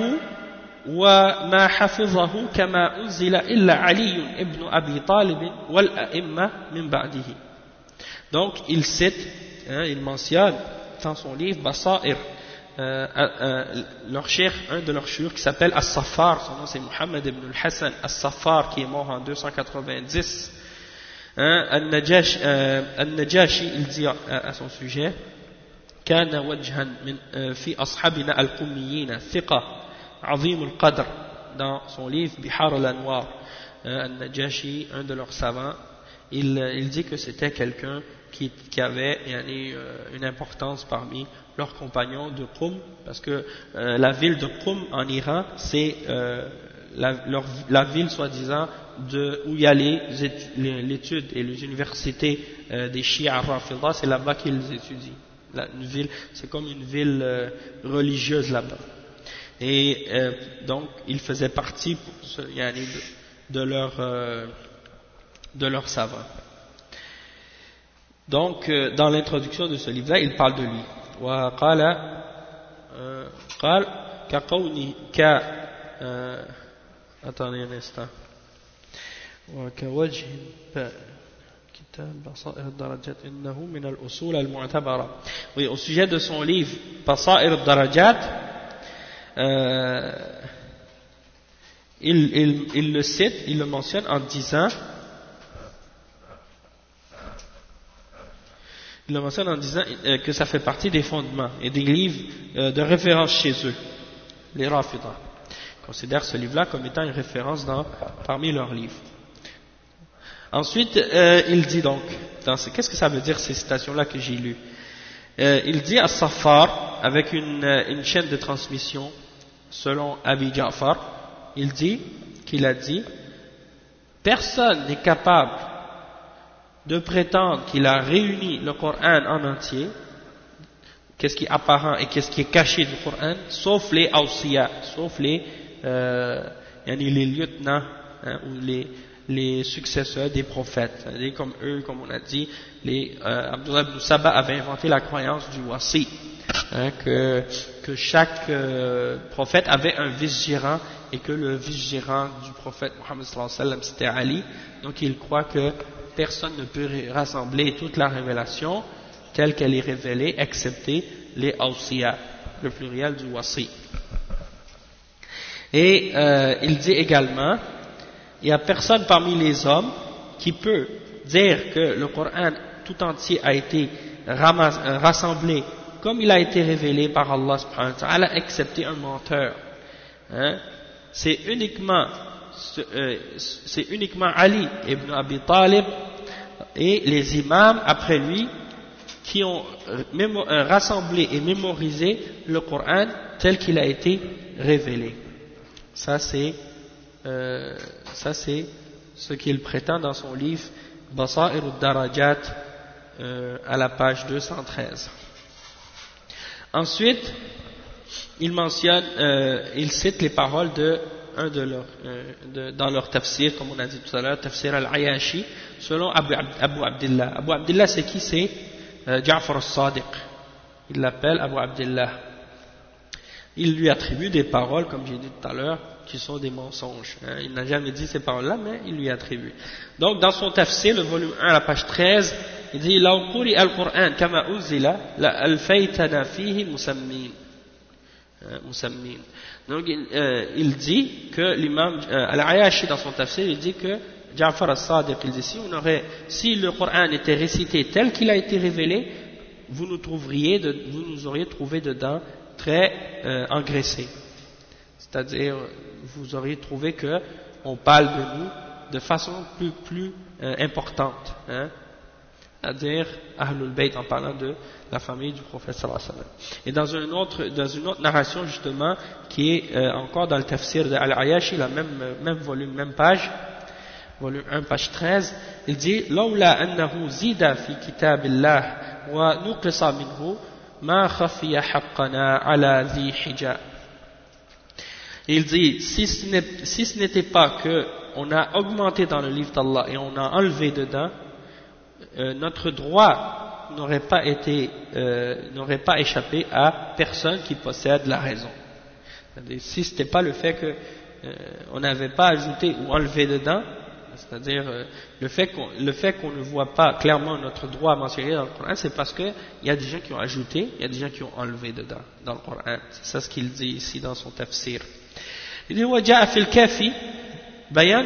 وما حفظه كما أنزل إلا علي ابن أبي طالب والأئمة من بعده donc il cite hein, il mentionne dans son livre Basair euh, euh, leur cheikh, un de leurs chours qui s'appelle As-Safar, son nom c'est Muhammad ibn al-Hassan As-Safar qui est mort en 290 hein, Al-Najashi il dit à, son sujet كان وجها من في أصحابنا القميين ثقة Azim al-Qadr dans son livre Bihar al-Anwar. Euh, Al-Najashi, un de leurs savants il, il dit que c'était quelqu'un qui, qui, avait euh, une importance parmi leurs compagnons de Qum parce que euh, la ville de Qum en Iran c'est la, ville soi-disant où il y a l'étude et les universités des Shia Rafida c'est là-bas qu'ils étudient. C'est comme une ville religieuse là-bas et euh, donc il faisait partie de, leur euh, de leur savant. Donc euh, dans l'introduction de ce livre-là, il parle de lui. وقال قال كقوني ك attendez un instant وكوجه كتاب بصائر الدرجات إنه من الأصول المعتبرة oui au sujet de son livre بصائر الدرجات euh, il, le cite, il le mentionne en disant il le mentionne en disant euh, que ça fait partie des fondements et des livres euh, de référence chez eux, les Rafidah. considère ce livre-là comme étant une référence parmi leurs livres. Ensuite, il dit donc, qu'est-ce que ça veut dire ces citations-là que j'ai lues? Il dit à Safar, avec une chaîne de transmission selon Abi Ja'far, il dit qu'il a dit personne n'est capable de prétendre qu'il a réuni le Coran en entier, qu'est-ce qui est apparent et qu'est-ce qui est caché du Coran, sauf les awsiya, sauf les, euh, les lieutenants hein, ou les, les successeurs des prophètes. Comme eux, comme on a dit, les, euh, Abdullah ibn Saba avait inventé la croyance du wasi, hein, que, que chaque euh, prophète avait un vice-gérant et que le vice-gérant du prophète Mohammed c'était Ali. Donc il croit que personne ne peut rassembler toute la révélation telle qu'elle est révélée, excepté les awsiya, le pluriel du wasi. Et euh, il dit également il n'y a personne parmi les hommes qui peut dire que le Coran tout entier a été euh, rassemblé comme il a été révélé par Allah subhanahu wa ta'ala, excepté un menteur. Hein? C'est uniquement, euh, c'est uniquement Ali ibn Abi Talib et les imams après lui qui ont euh, rassemblé et mémorisé le Coran tel qu'il a été révélé. Ça c'est euh, ce qu'il prétend dans son livre Basa'ir darajat euh, à la page 213. Ensuite, il mentionne, euh, il cite les paroles de un de leurs, euh, dans leur tafsir, comme on a dit tout à l'heure, tafsir al-Ayashi, selon Abu, Abu Abdullah. Abu Abdullah, c'est qui? C'est euh, Ja'far al-Sadiq. Il l'appelle Abu Abdullah. Il lui attribue des paroles, comme j'ai dit tout à l'heure, qui sont des mensonges. Hein. Il n'a jamais dit ces paroles-là, mais il lui attribue. Donc, dans son tafsir, le volume 1, la page 13, il dit لو قرئ القرآن كما أنزل لألفيتنا فيه مسمين مسمين donc euh, il dit que l'imam euh, Al-Ayashi dans son tafsir il dit que Ja'far al-Sadiq il dit si, on aurait, si le Coran était récité tel qu'il a été révélé vous nous trouveriez de, vous nous auriez trouvé dedans très euh, engraissé c'est-à-dire vous auriez trouvé que on parle de nous de façon plus, plus euh, importante hein c'est-à-dire Ahlul Bayt en parlant de la famille du prophète sallallahu alayhi wa sallam. Et dans une autre, dans une autre narration justement, qui est euh, encore dans le tafsir de Al-Ayashi, la même, même volume, même page, volume 1, page 13, il dit لولا أنه زيد في كتاب الله ونقص منه ما خفي حقنا على ذي حجاب il dit, si ce n'était pas que on a augmenté dans le livre d'Allah et on a enlevé dedans, euh, notre droit n'aurait pas été, euh, n'aurait pas échappé à personne qui possède la raison. Si ce n'était pas le fait qu'on euh, n'avait pas ajouté ou enlevé dedans, c'est-à-dire le fait qu'on ne voit pas clairement notre droit mentionné dans le Coran, c'est parce qu'il y a des gens qui ont ajouté, il y a des gens qui ont enlevé dedans dans le Coran. C'est ça ce qu'il dit ici dans son tafsir. Il dit وجاء في الكافي بيان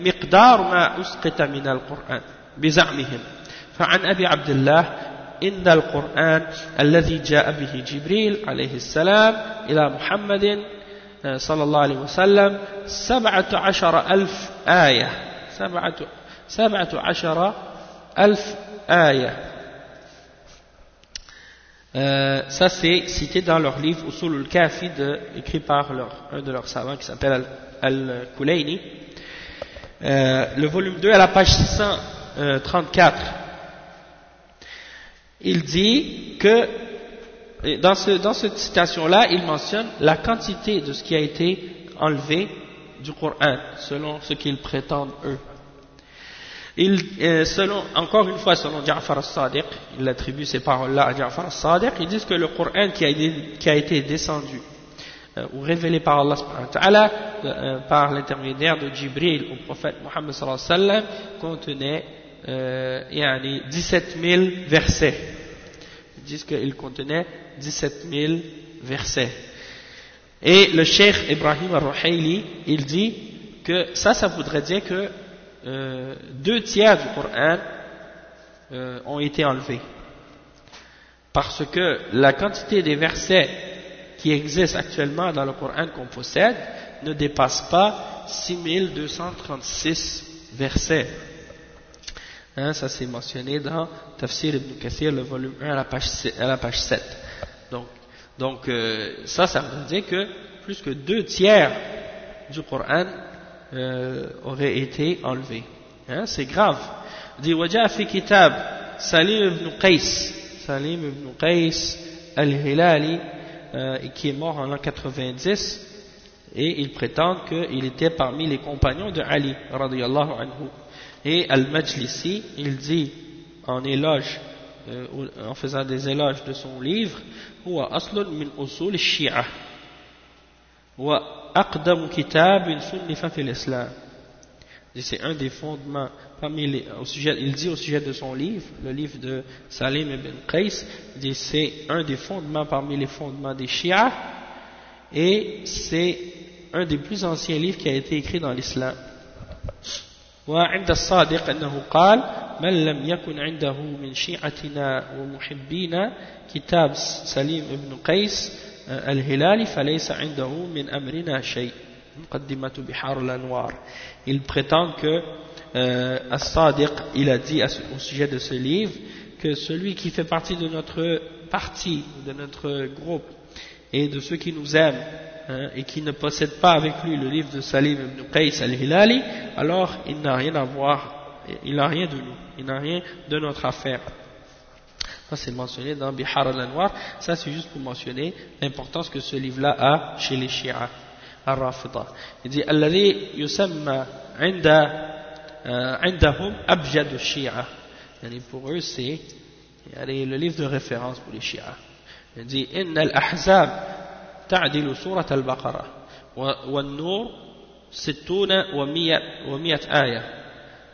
مقدار ما أسقط من القرآن بزعمهم. فعن أبي عبد الله إن القرآن الذي جاء به جبريل عليه السلام إلى محمد صلى الله عليه وسلم سبعة عشر ألف آية. سبعة, سبعة عشر ألف آية. Euh, ça c'est cité dans leur livre Usul al-Kafi écrit par leur, un de leurs savants qui s'appelle Al-Kulayni. Euh, le volume 2 à la page 634 il dit que, dans, ce, dans cette citation-là, il mentionne la quantité de ce qui a été enlevé du Coran, selon ce qu'ils prétendent eux. Il, euh, selon, encore une fois, selon Ja'far al-Sadiq, il attribue ces paroles-là à Ja'far al-Sadiq, ils disent que le Coran qui a, été descendu euh, ou révélé par Allah euh, par l'intermédiaire de Jibril au prophète Mohammed sallallahu contenait euh, 17 000 versets. Ils disent qu'il contenait 17 000 versets. Et le cheikh Ibrahim al-Ruhayli, il dit que ça, ça voudrait dire que euh, deux tiers du Coran euh, ont été enlevés. Parce que la quantité des versets qui existent actuellement dans le Coran qu'on possède ne dépasse pas 6236 versets. Hein, ça c'est mentionné dans Tafsir ibn Kathir, le volume 1 à la page, à la page 7. Donc, donc euh, ça, ça veut dire que plus que deux tiers du Coran euh, auraient été enlevés. Hein, c'est grave. dit Waja fi kitab Salim ibn Qais, Salim ibn Qais al-Hilali, euh, qui est mort en l'an 90, et ils prétendent qu'il était parmi les compagnons de Ali, radiyallahu anhu. Et Al-Majlisi, il dit en éloge, euh, en faisant des éloges de son livre, هو أصل من أصول الشيعة وأقدم كتاب صنف في الإسلام c'est un des fondements parmi les, au sujet, il dit au sujet de son livre, le livre de Salim ibn Qais, c'est un des fondements parmi les fondements des Shia et c'est un des plus anciens livres qui a été écrit dans l'islam. وعند الصادق أنه قال من لم يكن عنده من شيعتنا ومحبينا كتاب سليم بن قيس الهلالي فليس عنده من أمرنا شيء Il prétend que euh, As-Sadiq, il a dit au sujet de ce livre que celui qui fait partie de notre parti, de notre groupe, et de ceux qui nous aiment, Hein, et qui ne possède pas avec lui le livre de Salim ibn Qais al-Hilali, alors il n'a rien à voir, il n'a rien de nous, il n'a rien de notre affaire. Ça c'est mentionné dans Bihar al-Anwar, ça c'est juste pour mentionner l'importance que ce livre-là a chez les Shia, al-Rafida. Il dit « Alladhi yusamma euh, indahum abjadu Shia » Pour eux c'est le livre de référence pour les Shia. Il dit « Inna al-ahzab » تعدل سورة البقرة والنور ستون ومئة, ومئة آية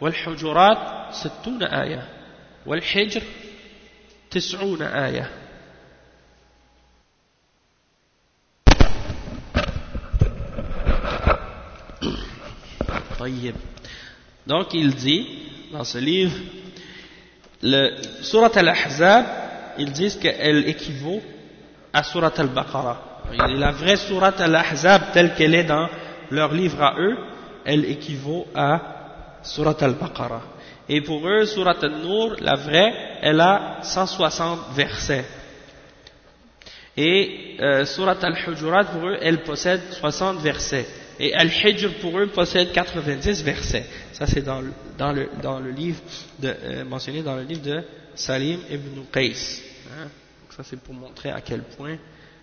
والحجرات ستون آية والحجر تسعون آية Donc il dit dans ce livre, le Surat al-Ahzab, ils disent qu'elle équivaut à Surat al-Baqarah. La vraie Surat al-Ahzab telle qu'elle est dans leur livre à eux, elle équivaut à Surat al-Baqarah. Et pour eux, Surat al-Nur, la vraie, elle a 160 versets. Et euh, Surat al-Hujurat, pour eux, elle possède 60 versets. Et Al-Hijr pour eux possède 90 versets. Ça c'est dans, dans, le, dans le livre euh, mentionné dans le livre de Salim ibn Qais. Hein. ça c'est pour montrer à quel point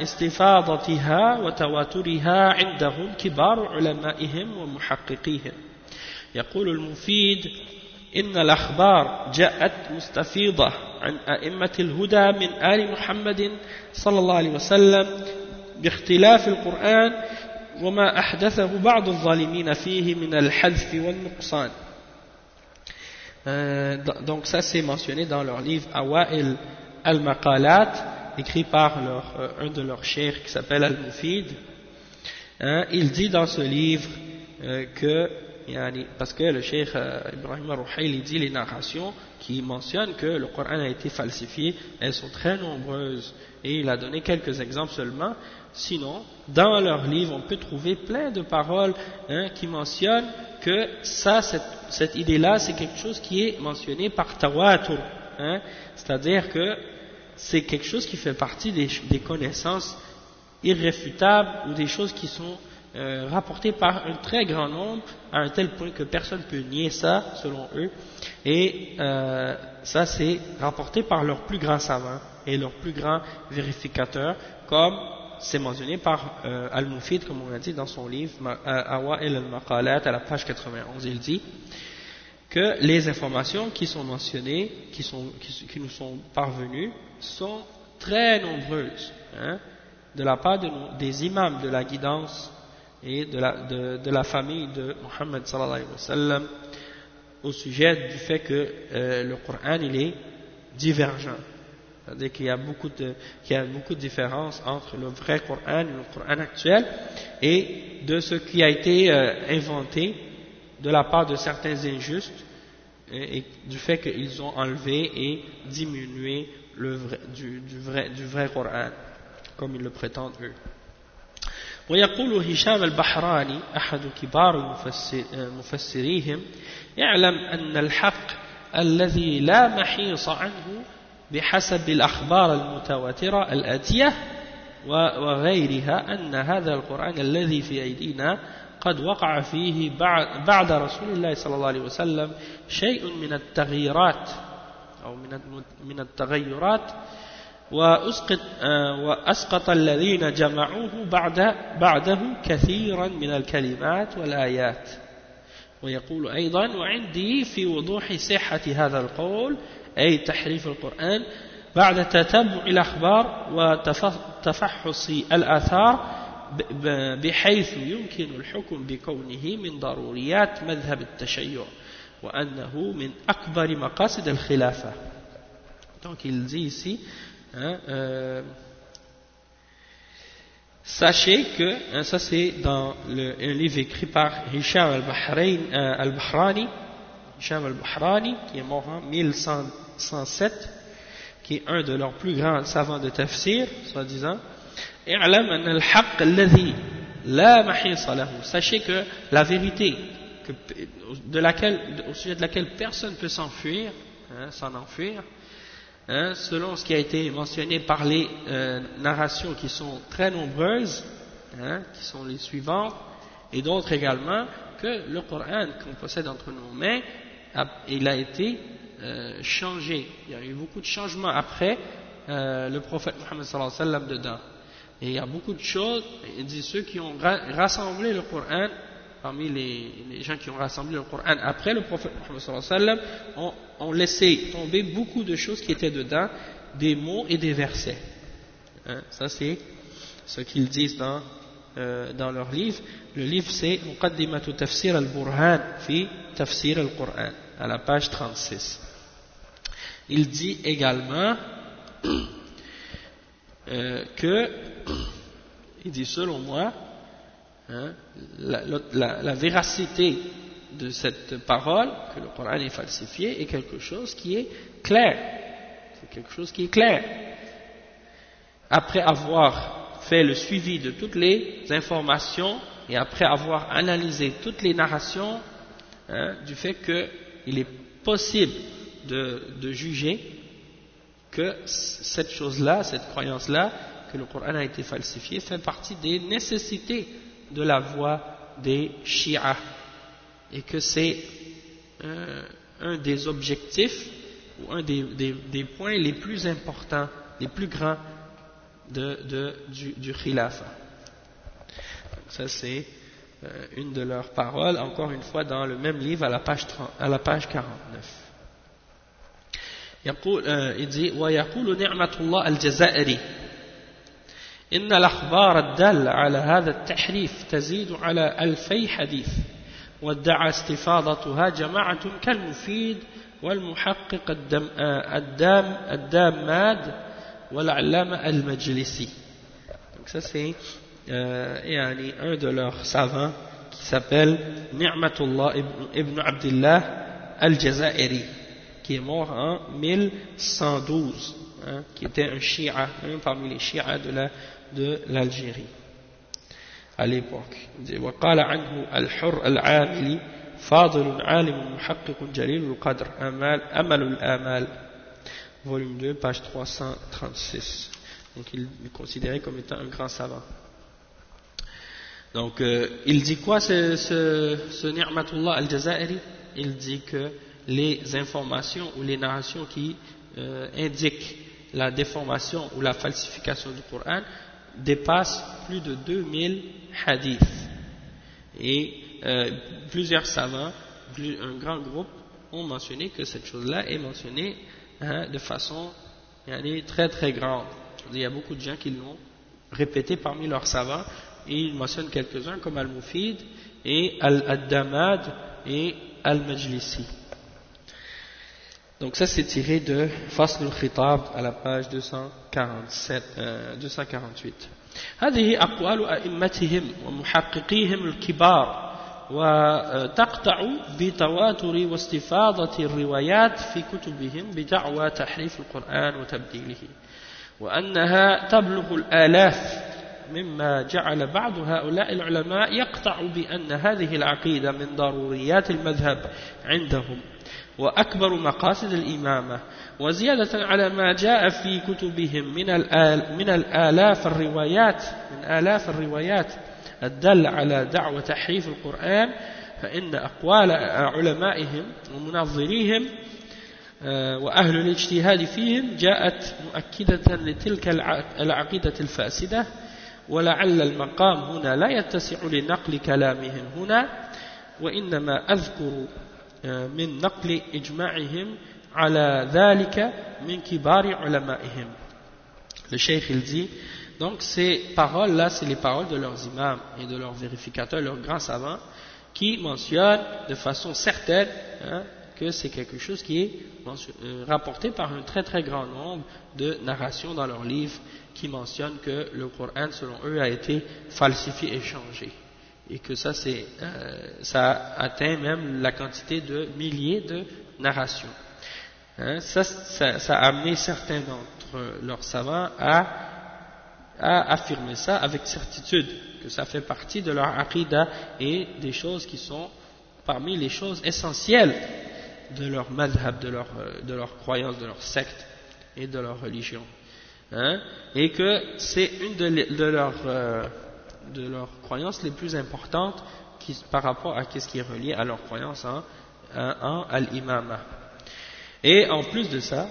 استفاضتها وتواترها عندهم كبار علمائهم ومحققيهم. يقول المفيد إن الأخبار جاءت مستفيضة عن أئمة الهدى من آل محمد صلى الله عليه وسلم باختلاف القرآن وما أحدثه بعض الظالمين فيه من الحذف والنقصان. Euh, donc ça c'est mentionné dans leur livre Awa'il al-Maqalat. Écrit par euh, un de leurs chers qui s'appelle Al-Mufid hein, il dit dans ce livre euh, que parce que le cheikh euh, Ibrahim al-Ruhayl dit les narrations qui mentionnent que le Coran a été falsifié elles sont très nombreuses et il a donné quelques exemples seulement Sinon, dans leur livre, on peut trouver plein de paroles hein, qui mentionnent que ça, cette, idée-là, c'est quelque chose qui est mentionné par tawatur. Hein, C'est-à-dire que c'est quelque chose qui fait partie des, connaissances irréfutables ou des choses qui sont euh, rapportées par un très grand nombre à un tel point que personne ne peut nier ça selon eux et euh, ça c'est rapporté par leurs plus grands savants et leurs plus grands vérificateurs comme c'est mentionné par euh, Al-Mufid, comme on l'a dit dans son livre Awa el al-Maqalat, à la page 91. Il dit que les informations qui sont mentionnées, qui, qui, nous sont parvenues, sont très nombreuses, hein, de la part des imams de la guidance et de la, famille de Muhammad sallallahu alayhi wa sallam, au sujet du fait que euh, le Coran il est divergent. C'est-à-dire qu'il y, a beaucoup de, y a beaucoup de différences entre le vrai Coran et le Coran actuel et de ce qui a été euh, inventé de la part de certains injustes et, du fait qu'ils ont enlevé et diminué le vrai, du, du, vrai, du vrai Coran, comme ils le prétendent eux. ويقول هشام البحراني أحد كبار مفسريهم يعلم أن الحق الذي لا محيص عنه بحسب الأخبار المتواترة الآتية وغيرها أن هذا القرآن الذي في أيدينا قد وقع فيه بعد رسول الله صلى الله عليه وسلم شيء من التغييرات أو من التغيرات وأسقط, وأسقط الذين جمعوه بعد بعده كثيرا من الكلمات والآيات. ويقول أيضا وعندي في وضوح صحة هذا القول أي تحريف القرآن بعد تتبع الأخبار وتفحص الآثار بحيث يمكن الحكم بكونه من ضروريات مذهب التشيع. Donc il dit ici, hein, euh, sachez que, hein, ça c'est dans le, un livre écrit par Hisham euh, al-Bahrani, euh, al Hisham al-Bahrani, qui est mort en 1107, qui est un de leurs plus grands savants de tafsir, soi-disant, Sachez que la vérité au sujet de laquelle personne ne peut s'enfuir, hein, s'en enfuir, hein, selon ce qui a été mentionné par les euh, narrations qui sont très nombreuses, hein, qui sont les suivantes, et d'autres également, que le Coran qu'on possède entre nos mains, il a été euh, changé. Il y a eu beaucoup de changements après euh, le prophète Mohammed sallallahu alayhi wa sallam dedans. Et il y a beaucoup de choses, il dit ceux qui ont rassemblé le Coran, parmi les, gens qui ont rassemblé le Coran après le prophète Mohammed ont, ont laissé tomber beaucoup de choses qui étaient dedans, des mots et des versets. Hein, ça c'est ce qu'ils disent dans, euh, dans leur livre. Le livre c'est Muqaddimatu Tafsir al-Burhan fi Tafsir al-Quran, à la page 36. Il dit également euh, que, il dit selon moi, hein, la, véracité de cette parole, que le Coran est falsifié, est quelque chose qui est clair. C'est quelque chose qui est clair. Après avoir fait le suivi de toutes les informations et après avoir analysé toutes les narrations hein, du fait qu'il est possible de, de juger que cette chose-là, cette croyance-là, que le Coran a été falsifié, fait partie des nécessités de la voie des Shia et que c'est euh, un des objectifs ou un des, des, points les plus importants, les plus grands de, de, du, du Khilafa. ça c'est euh, une de leurs paroles, encore une fois dans le même livre à la page, 30, à la page 49. يقول يدي ويقول نعمة الله الجزائري إن الأخبار الدالة على هذا التحريف تزيد على ألفي حديث وادعى استفاضتها جماعة كالمفيد والمحقق الدم الدام الداماد والعلامة المجلسي Donc ça c'est euh, يعني un de leurs savants qui s'appelle Ni'matullah ibn Abdullah al-Jazairi qui est mort en 1112, hein, qui était un Shia, un parmi les Shia de l'Algérie à l'époque. وقال عنه الحر العاملي فاضل عالم محقق جليل القدر أمل, أمل الآمال volume 2 page 336 donc il est considéré comme étant un grand savant donc euh, il dit quoi ce, ce, ce Ni'matullah al-Jazairi il dit que les informations ou les narrations qui euh, indiquent la déformation ou la falsification du Coran dépassent plus de 2000 hadiths. Et euh, plusieurs savants, un grand groupe, ont mentionné que cette chose-là est mentionnée hein, de façon très très grande. Il y a beaucoup de gens qui l'ont répété parmi leurs savants, et ils mentionnent quelques-uns comme Al-Mufid et Al-Addamad et Al-Majlisi. Donc ça c'est tiré de Fasl al-Khitab à la page 247, euh, 248. هذه أقوال أئمتهم ومحققيهم الكبار وتقطع بتواتر واستفاضة الروايات في كتبهم بدعوى تحريف القرآن وتبديله وأنها تبلغ الآلاف مما جعل بعض هؤلاء العلماء يقطع بأن هذه العقيدة من ضروريات المذهب عندهم وأكبر مقاصد الإمامة وزيادة على ما جاء في كتبهم من الآل من الآلاف الروايات من آلاف الروايات الدل على دعوة تحريف القرآن فإن أقوال علمائهم ومنظريهم آه، وأهل الاجتهاد فيهم جاءت مؤكدة لتلك العقيدة الفاسدة ولعل المقام هنا لا يتسع لنقل كلامهم هنا وإنما أذكر من نقل إجماعهم على ذلك من كبار علمائهم le cheikh il dit Donc ces paroles-là, c'est les paroles de leurs imams et de leurs vérificateurs, leurs grands savants, qui mentionnent de façon certaine hein, que c'est quelque chose qui est euh, rapporté par un très très grand nombre de narrations dans leurs livres qui mentionnent que le Coran, selon eux, a été falsifié et changé. Et que ça, c'est, euh, ça atteint même la quantité de milliers de narrations. Hein, ça, ça, a amené certains d'entre leurs savants à, à, affirmer ça avec certitude, que ça fait partie de leur aqidah et des choses qui sont parmi les choses essentielles de leur madhab, de leur, euh, de leur croyance, de leur secte et de leur religion. Hein, et que c'est une de, de leurs euh, de leurs croyances les plus importantes qui, par rapport à ce qui est relié à leur croyance en, en al-imama. Et en plus de ça,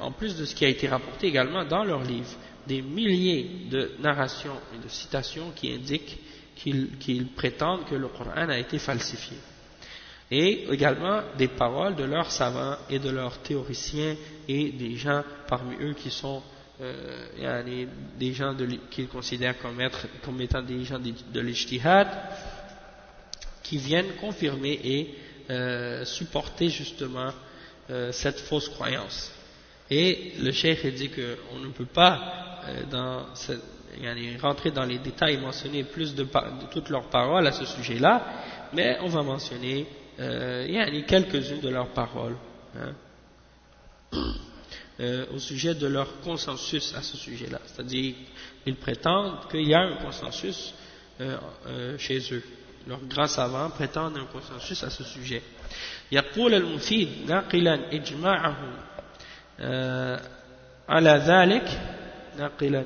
en plus de ce qui a été rapporté également dans leurs livres, des milliers de narrations et de citations qui indiquent qu'ils prétendent que le Coran a été falsifié. Et également des paroles de leurs savants et de leurs théoriciens et des gens parmi eux qui sont euh, des gens qu'ils considèrent comme, étant des gens de, de qui viennent confirmer et euh, supporter justement euh, cette fausse croyance. Et le cheikh dit qu'on ne peut pas euh, rentrer dans les détails et mentionner plus de, toutes leurs paroles à ce sujet-là, mais on va mentionner quelques-unes de leurs paroles hein, au sujet de leur consensus à ce sujet-là. C'est-à-dire qu'ils prétendent qu'il y a un consensus chez eux leurs grands savants prétendent un consensus à ce sujet. يقول المفيد ناقلا إجماعهم على ذلك ناقلا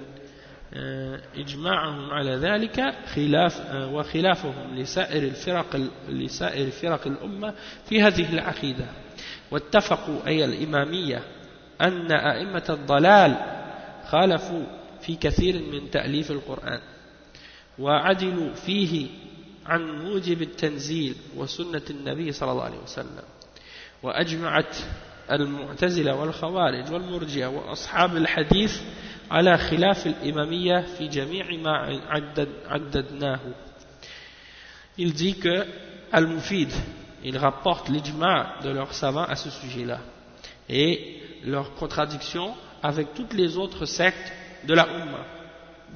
إجماعهم على ذلك خلاف وخلافهم لسائر الفرق لسائر فرق الأمة في هذه العقيدة واتفقوا أي الإمامية أن أئمة الضلال خالفوا في كثير من تأليف القرآن وعدلوا فيه عن موجب التنزيل وسنة النبي صلى الله عليه وسلم وأجمعت المعتزلة والخوارج والمرجئة وأصحاب الحديث على خلاف الإمامية في جميع ما عدد عددناه. Il dit que Al-Mufid il rapporte l'ijma de leurs savants à ce sujet-là. Et leur contradiction avec toutes les autres sectes de la Ummah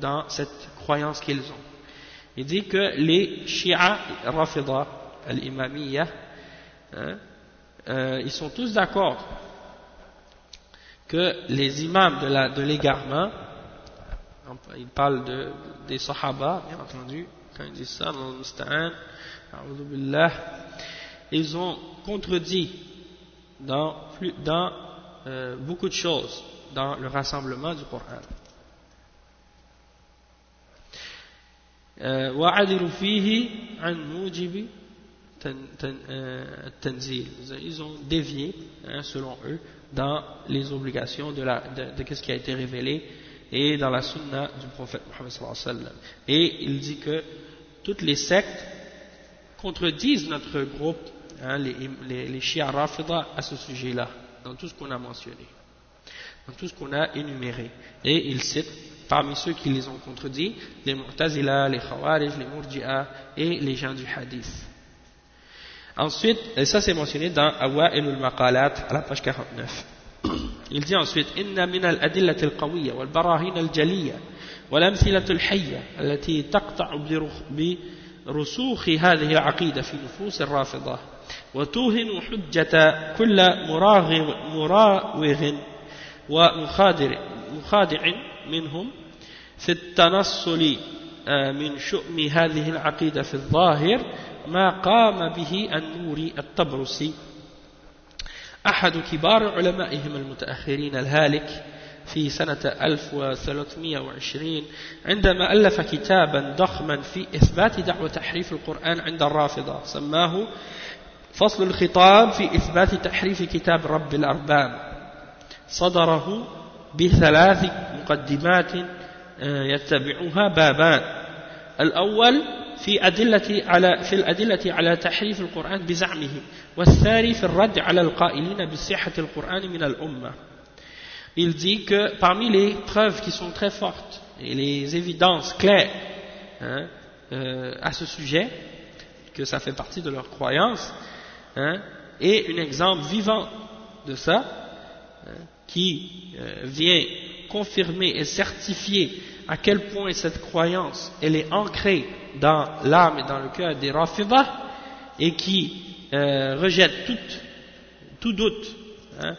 dans cette croyance qu'ils ont. Il dit que les Shia Rafida, al-Imamiyya, hein, euh, ils sont tous d'accord que les imams de l'égarement, ils parlent de, des Sahaba, bien entendu, quand ils disent ça, ils ont contredit dans, dans euh, beaucoup de choses dans le rassemblement du Coran. وعدلوا فيه عن موجب التنزيل ils ont dévié hein, selon eux dans les obligations de, la, de, de ce qui a été révélé et dans la sunna du prophète Mohammed sallallahu alayhi wa sallam et il dit que toutes les sectes contredisent notre groupe hein, les, les, les Shia Rafida à ce sujet là dans tout ce qu'on a mentionné dans tout ce qu'on a énuméré et il cite parmi ceux qui les ont contredits, les Mu'tazila, les Khawarij, les Murji'a et les gens du Hadith. Ensuite, et ça c'est mentionné dans Awa'il al-Maqalat à la page 49. Il dit ensuite إن من الأدلة القوية والبراهين الجلية والأمثلة الحية التي تقطع برسوخ هذه العقيدة في نفوس الرافضة وتوهن حجة كل مراوغ ومخادع منهم في التنصل آه، من شؤم هذه العقيدة في الظاهر ما قام به النوري الطبرسي. أحد كبار علمائهم المتأخرين الهالك في سنة 1320 عندما ألف كتابا ضخما في إثبات دعوة تحريف القرآن عند الرافضة سماه فصل الخطاب في إثبات تحريف كتاب رب الأرباب. صدره بثلاث مقدمات آه، يتبعها بابان. الأول في أدلة على في الأدلة على تحريف القرآن بزعمه والثاني في الرد على القائلين بصحة القرآن من الأمة. Il dit que parmi les preuves qui sont très fortes et les évidences claires hein, euh, à ce sujet, que ça fait partie de leur croyance, hein, et un exemple vivant de ça, hein, qui euh, vient confirmer et certifier à quel point cette croyance elle est ancrée dans l'âme et dans le cœur des Rafidah et qui euh, rejette tout, doute hein,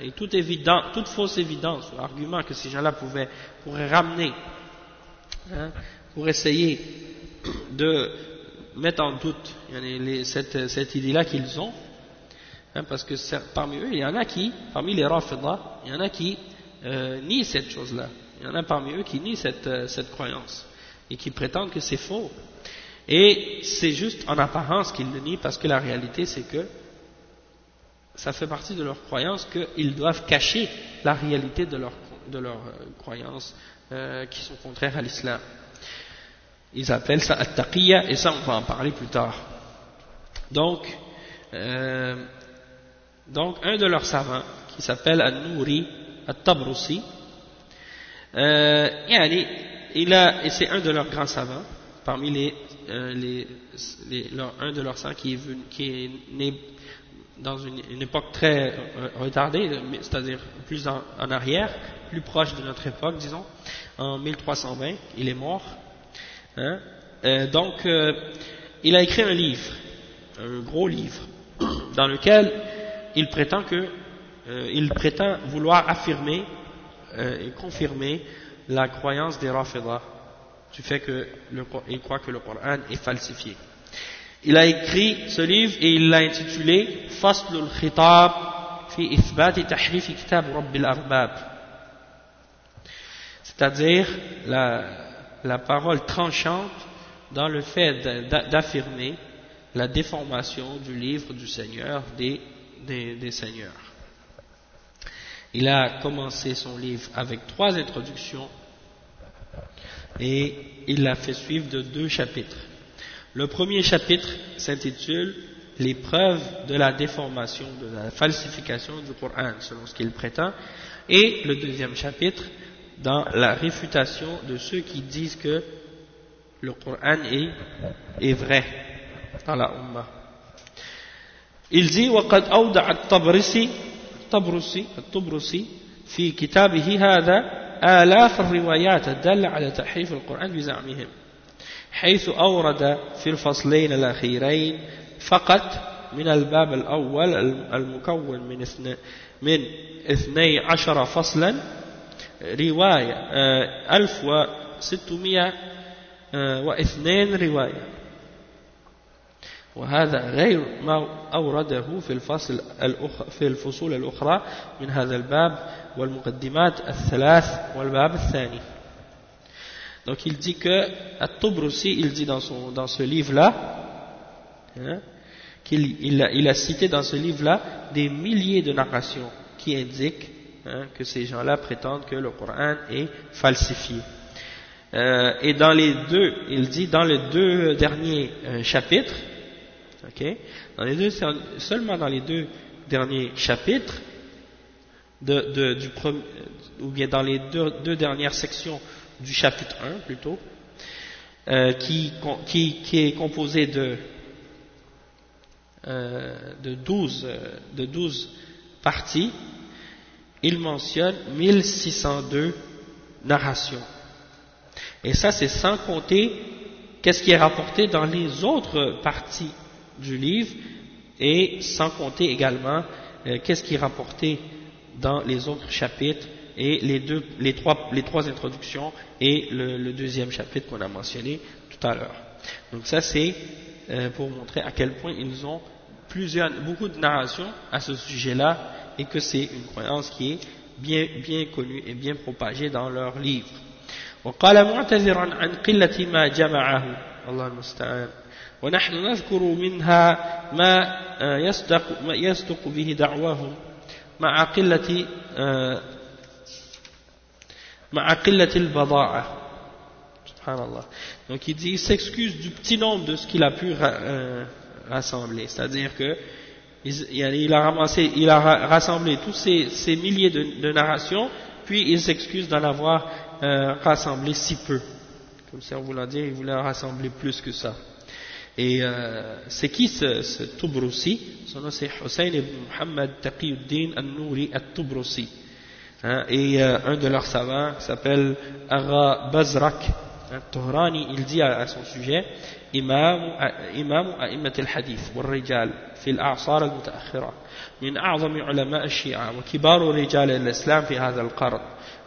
et toute, évidence, toute fausse évidence ou argument que ces gens-là pourraient ramener pour essayer de mettre en doute cette, idée-là qu'ils ont hein, parce que parmi eux il y en a qui, parmi les Rafidah il y en a qui euh, nient cette chose-là il y en a parmi eux qui nient cette, euh, cette croyance et qui prétendent que c'est faux. Et c'est juste en apparence qu'ils le nient parce que la réalité c'est que ça fait partie de leur croyance qu'ils doivent cacher la réalité de leurs de leur, euh, croyances euh, qui sont contraires à l'islam. Ils appellent ça at-taqiyya et ça on va en parler plus tard. Donc, donc un de leurs savants qui s'appelle An-Nouri At-Tabrusi euh, il a, et c'est un de leurs grands savants, parmi les, euh, les, les un de leurs savants qui est, qui est né dans une, époque très euh, retardée, c'est-à-dire plus en, en, arrière, plus proche de notre époque, disons, en 1320, il est mort. Hein, euh, donc, euh, il a écrit un livre, un gros livre, [COUGHS] dans lequel il prétend que, il prétend vouloir affirmer euh, et confirmer la croyance des Rafidah du fait qu'il croit que le Coran est falsifié. Il a écrit ce livre et il l'a intitulé Faslul Khitab fi Ithbati Tahrif Kitab Rabbil Arbab. C'est-à-dire la, la parole tranchante dans le fait d'affirmer la déformation du livre du Seigneur des, seigneurs. Il a commencé son livre avec trois introductions et il l'a fait suivre de deux chapitres. Le premier chapitre s'intitule Les preuves de la déformation, de la falsification du Coran, selon ce qu'il prétend, et le deuxième chapitre dans la réfutation de ceux qui disent que le Coran est, est vrai dans la Ummah. Il dit وقد أودع الطبرسي الطبرسي الطبرسي في كتابه هذا آلاف الروايات الدالة على تحريف القرآن بزعمهم حيث أورد في الفصلين الأخيرين فقط من الباب الأول المكون من من اثني عشر فصلا رواية آه، ألف وستمائة آه، واثنين رواية وهذا غير ما أورده في الفصل في الفصول الأخرى من هذا الباب والمقدمات الثلاث والباب الثاني Donc il dit que At-Tubr aussi, il dit dans, son, dans ce livre-là, hein, qu'il il a, il a cité dans ce livre-là des milliers de narrations qui indiquent hein, que ces gens-là prétendent que le Coran est falsifié. Euh, et dans les deux, il dit dans les deux derniers euh, chapitres, dans les deux, seulement dans les deux derniers chapitres, premier, ou bien dans les deux, dernières sections du chapitre 1 plutôt, euh, qui, qui, qui, est composé de, euh, de, 12, euh, de 12 parties, il mentionne 1602 narrations. Et ça, c'est sans compter qu'est-ce qui est rapporté dans les autres parties du livre et sans compter également euh, qu'est-ce qui est rapporté dans les autres chapitres et les, deux, les, trois, les trois introductions et le, deuxième chapitre qu'on a mentionné tout à l'heure. Donc ça c'est euh, pour montrer à quel point ils ont plusieurs, beaucoup de narrations à ce sujet-là et que c'est une croyance qui est bien, bien connue et bien propagée dans leurs livres. ونحن نذكر منها ما يصدق, يصدق به دعواهم مع قلة مع قلة البضاعة Subhanallah. Donc il dit, il s'excuse du petit nombre de ce qu'il a pu euh, rassembler. C'est-à-dire que il, a ramassé, il a rassemblé tous ces, milliers de, narrations, puis il s'excuse d'en avoir euh, rassemblé si peu. Comme ça voulait dire, il voulait en rassembler plus que ça. Et euh, c'est qui ce, ce Son nom c'est Hussein ibn Muhammad Taqiuddin al-Nouri al-Tubrusi. Hein, et euh, un de leurs savants s'appelle Agha Bazrak al-Tuhrani. Il dit à, son sujet Imam, imam al-Hadith, wal-Rijal. في الأعصار المتأخرة من أعظم علماء الشيعة وكبار رجال الإسلام في هذا القرن.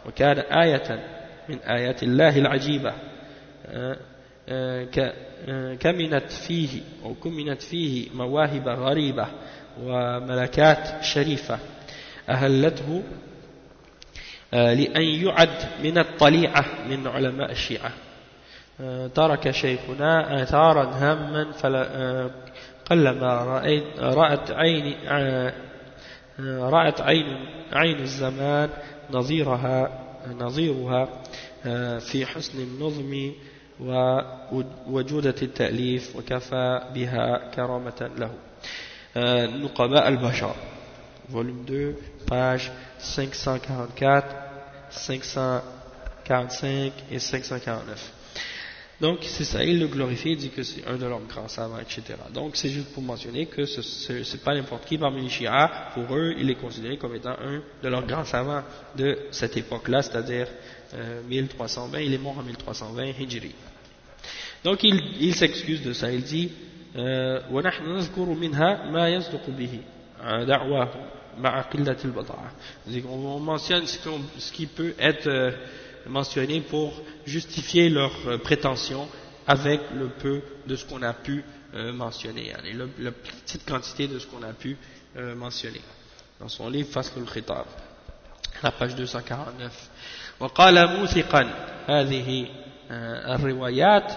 وكان آية من آيات الله العجيبة آه، آه، كمنت فيه أو كمنت فيه مواهب غريبة وملكات شريفة أهلته آه، لأن يعد من الطليعة من علماء الشيعة. ترك شيخنا آثارا هاما قلما رأيت رأت عين رأت عين عين الزمان نظيرها نظيرها في حسن النظم وجودة التأليف وكفى بها كرامة له. نقباء البشر. volume 2 page 544 545 et 549 Donc, c'est ça, il le glorifie, il dit que c'est un de leurs grands savants, etc. Donc, c'est juste pour mentionner que ce n'est pas n'importe qui parmi les Shia, pour eux, il est considéré comme étant un de leurs grands savants de cette époque-là, c'est-à-dire euh, 1320, il est mort en 1320, Hijri. Donc, il, il s'excuse de ça, il dit euh, on mentionne ce, ce qui peut être euh, euh, mentionné pour justifier leurs euh, prétentions avec le peu de ce qu'on a pu euh, mentionner, la petite quantité de ce qu'on a pu euh, mentionner. Dans son livre Fasl al-Khitab, la page 249. وقال موثقا هذه الروايات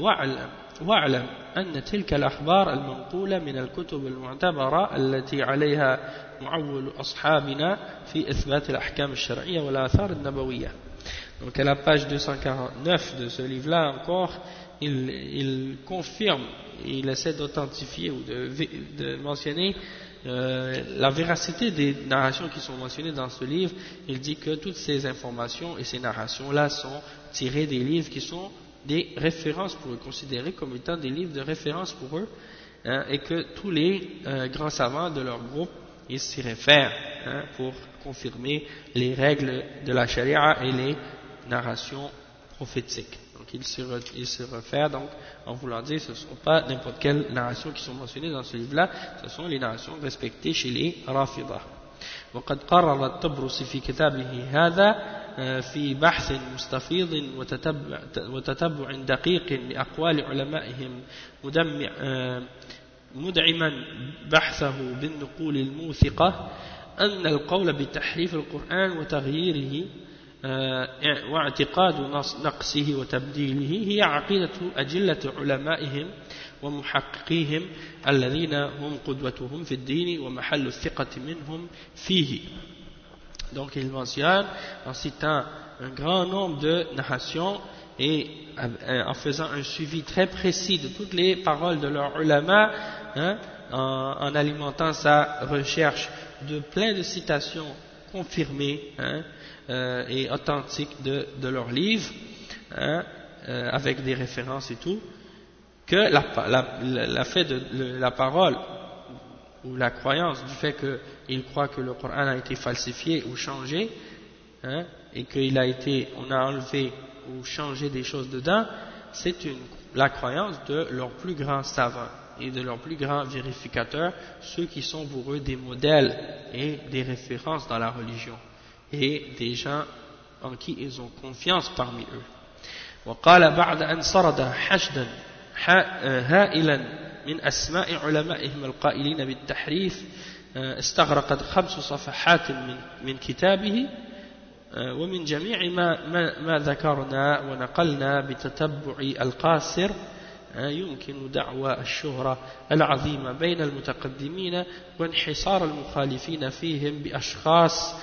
واعلم واعلم أن تلك الأخبار المنقولة من الكتب المعتبرة التي عليها معول أصحابنا في إثبات الأحكام الشرعية والآثار النبوية donc à la page 249 de ce livre-là encore, il, confirme, il essaie d'authentifier ou de, mentionner euh, la véracité des narrations qui sont mentionnées dans ce livre. Il dit que toutes ces informations et ces narrations-là sont tirées des livres qui sont des références pour eux, considérés comme étant des livres de référence pour eux, hein, et que tous les euh, grands savants de leur groupe, ils s'y réfèrent hein, pour confirmer les règles de la charia et les narration prophétique. Donc il se, il se réfère donc en voulant dire ce ne sont pas n'importe quelles narrations qui sont mentionnées dans ce livre-là, ce sont les narrations respectées chez les Rafidah. وقد قرر الطبرسي في كتابه هذا في بحث مستفيض وتتبع, وتتبع دقيق لأقوال علمائهم مدمع مدعما بحثه بالنقول الموثقة أن القول بتحريف القرآن وتغييره واعتقاد نقصه وتبديله هي عقيدة أجلة علمائهم ومحققيهم الذين هم قدوتهم في الدين ومحل الثقة منهم فيه Donc il mentionne en citant un grand nombre de narrations et en faisant un suivi très précis de toutes les paroles de leurs ulama, hein, en, en, alimentant sa recherche de plein de citations confirmées, hein, euh, et authentiques de, de leurs hein, euh, avec des références et tout, que la, la, de la parole ou la croyance du fait qu'ils croient que le Coran a été falsifié ou changé, hein, et qu'il a été, on a enlevé ou changé des choses dedans, c'est la croyance de leurs plus grands savants et de leurs plus grands vérificateurs, ceux qui sont pour eux des modèles et des références dans la religion et des gens en qui ils ont confiance parmi eux. وقال بعد أن سرد حشدا هائلا من أسماء علمائهم القائلين بالتحريف استغرقت خمس صفحات من, من كتابه ومن جميع ما, ما, ما ذكرنا ونقلنا بتتبع القاصر يمكن دعوى الشهرة العظيمة بين المتقدمين وانحصار المخالفين فيهم بأشخاص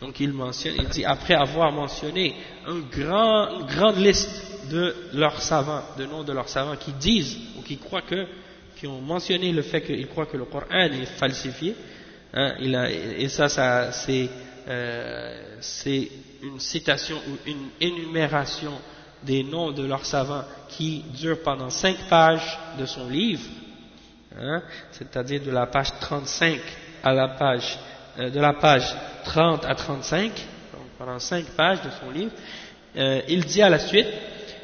Donc il mentionne, il dit après avoir mentionné une grande liste de leurs savants, de noms de leurs savants qui disent ou qui croient que qui ont mentionné le fait qu'ils croient que le Coran est falsifié, hein, et ça, ça c'est euh, une citation ou une énumération des noms de leurs savants qui dure pendant cinq pages de son livre, hein, c'est-à-dire de la page 35 à la page, euh, de la page 30 à 35, donc pendant cinq pages de son livre, euh, il dit à la suite,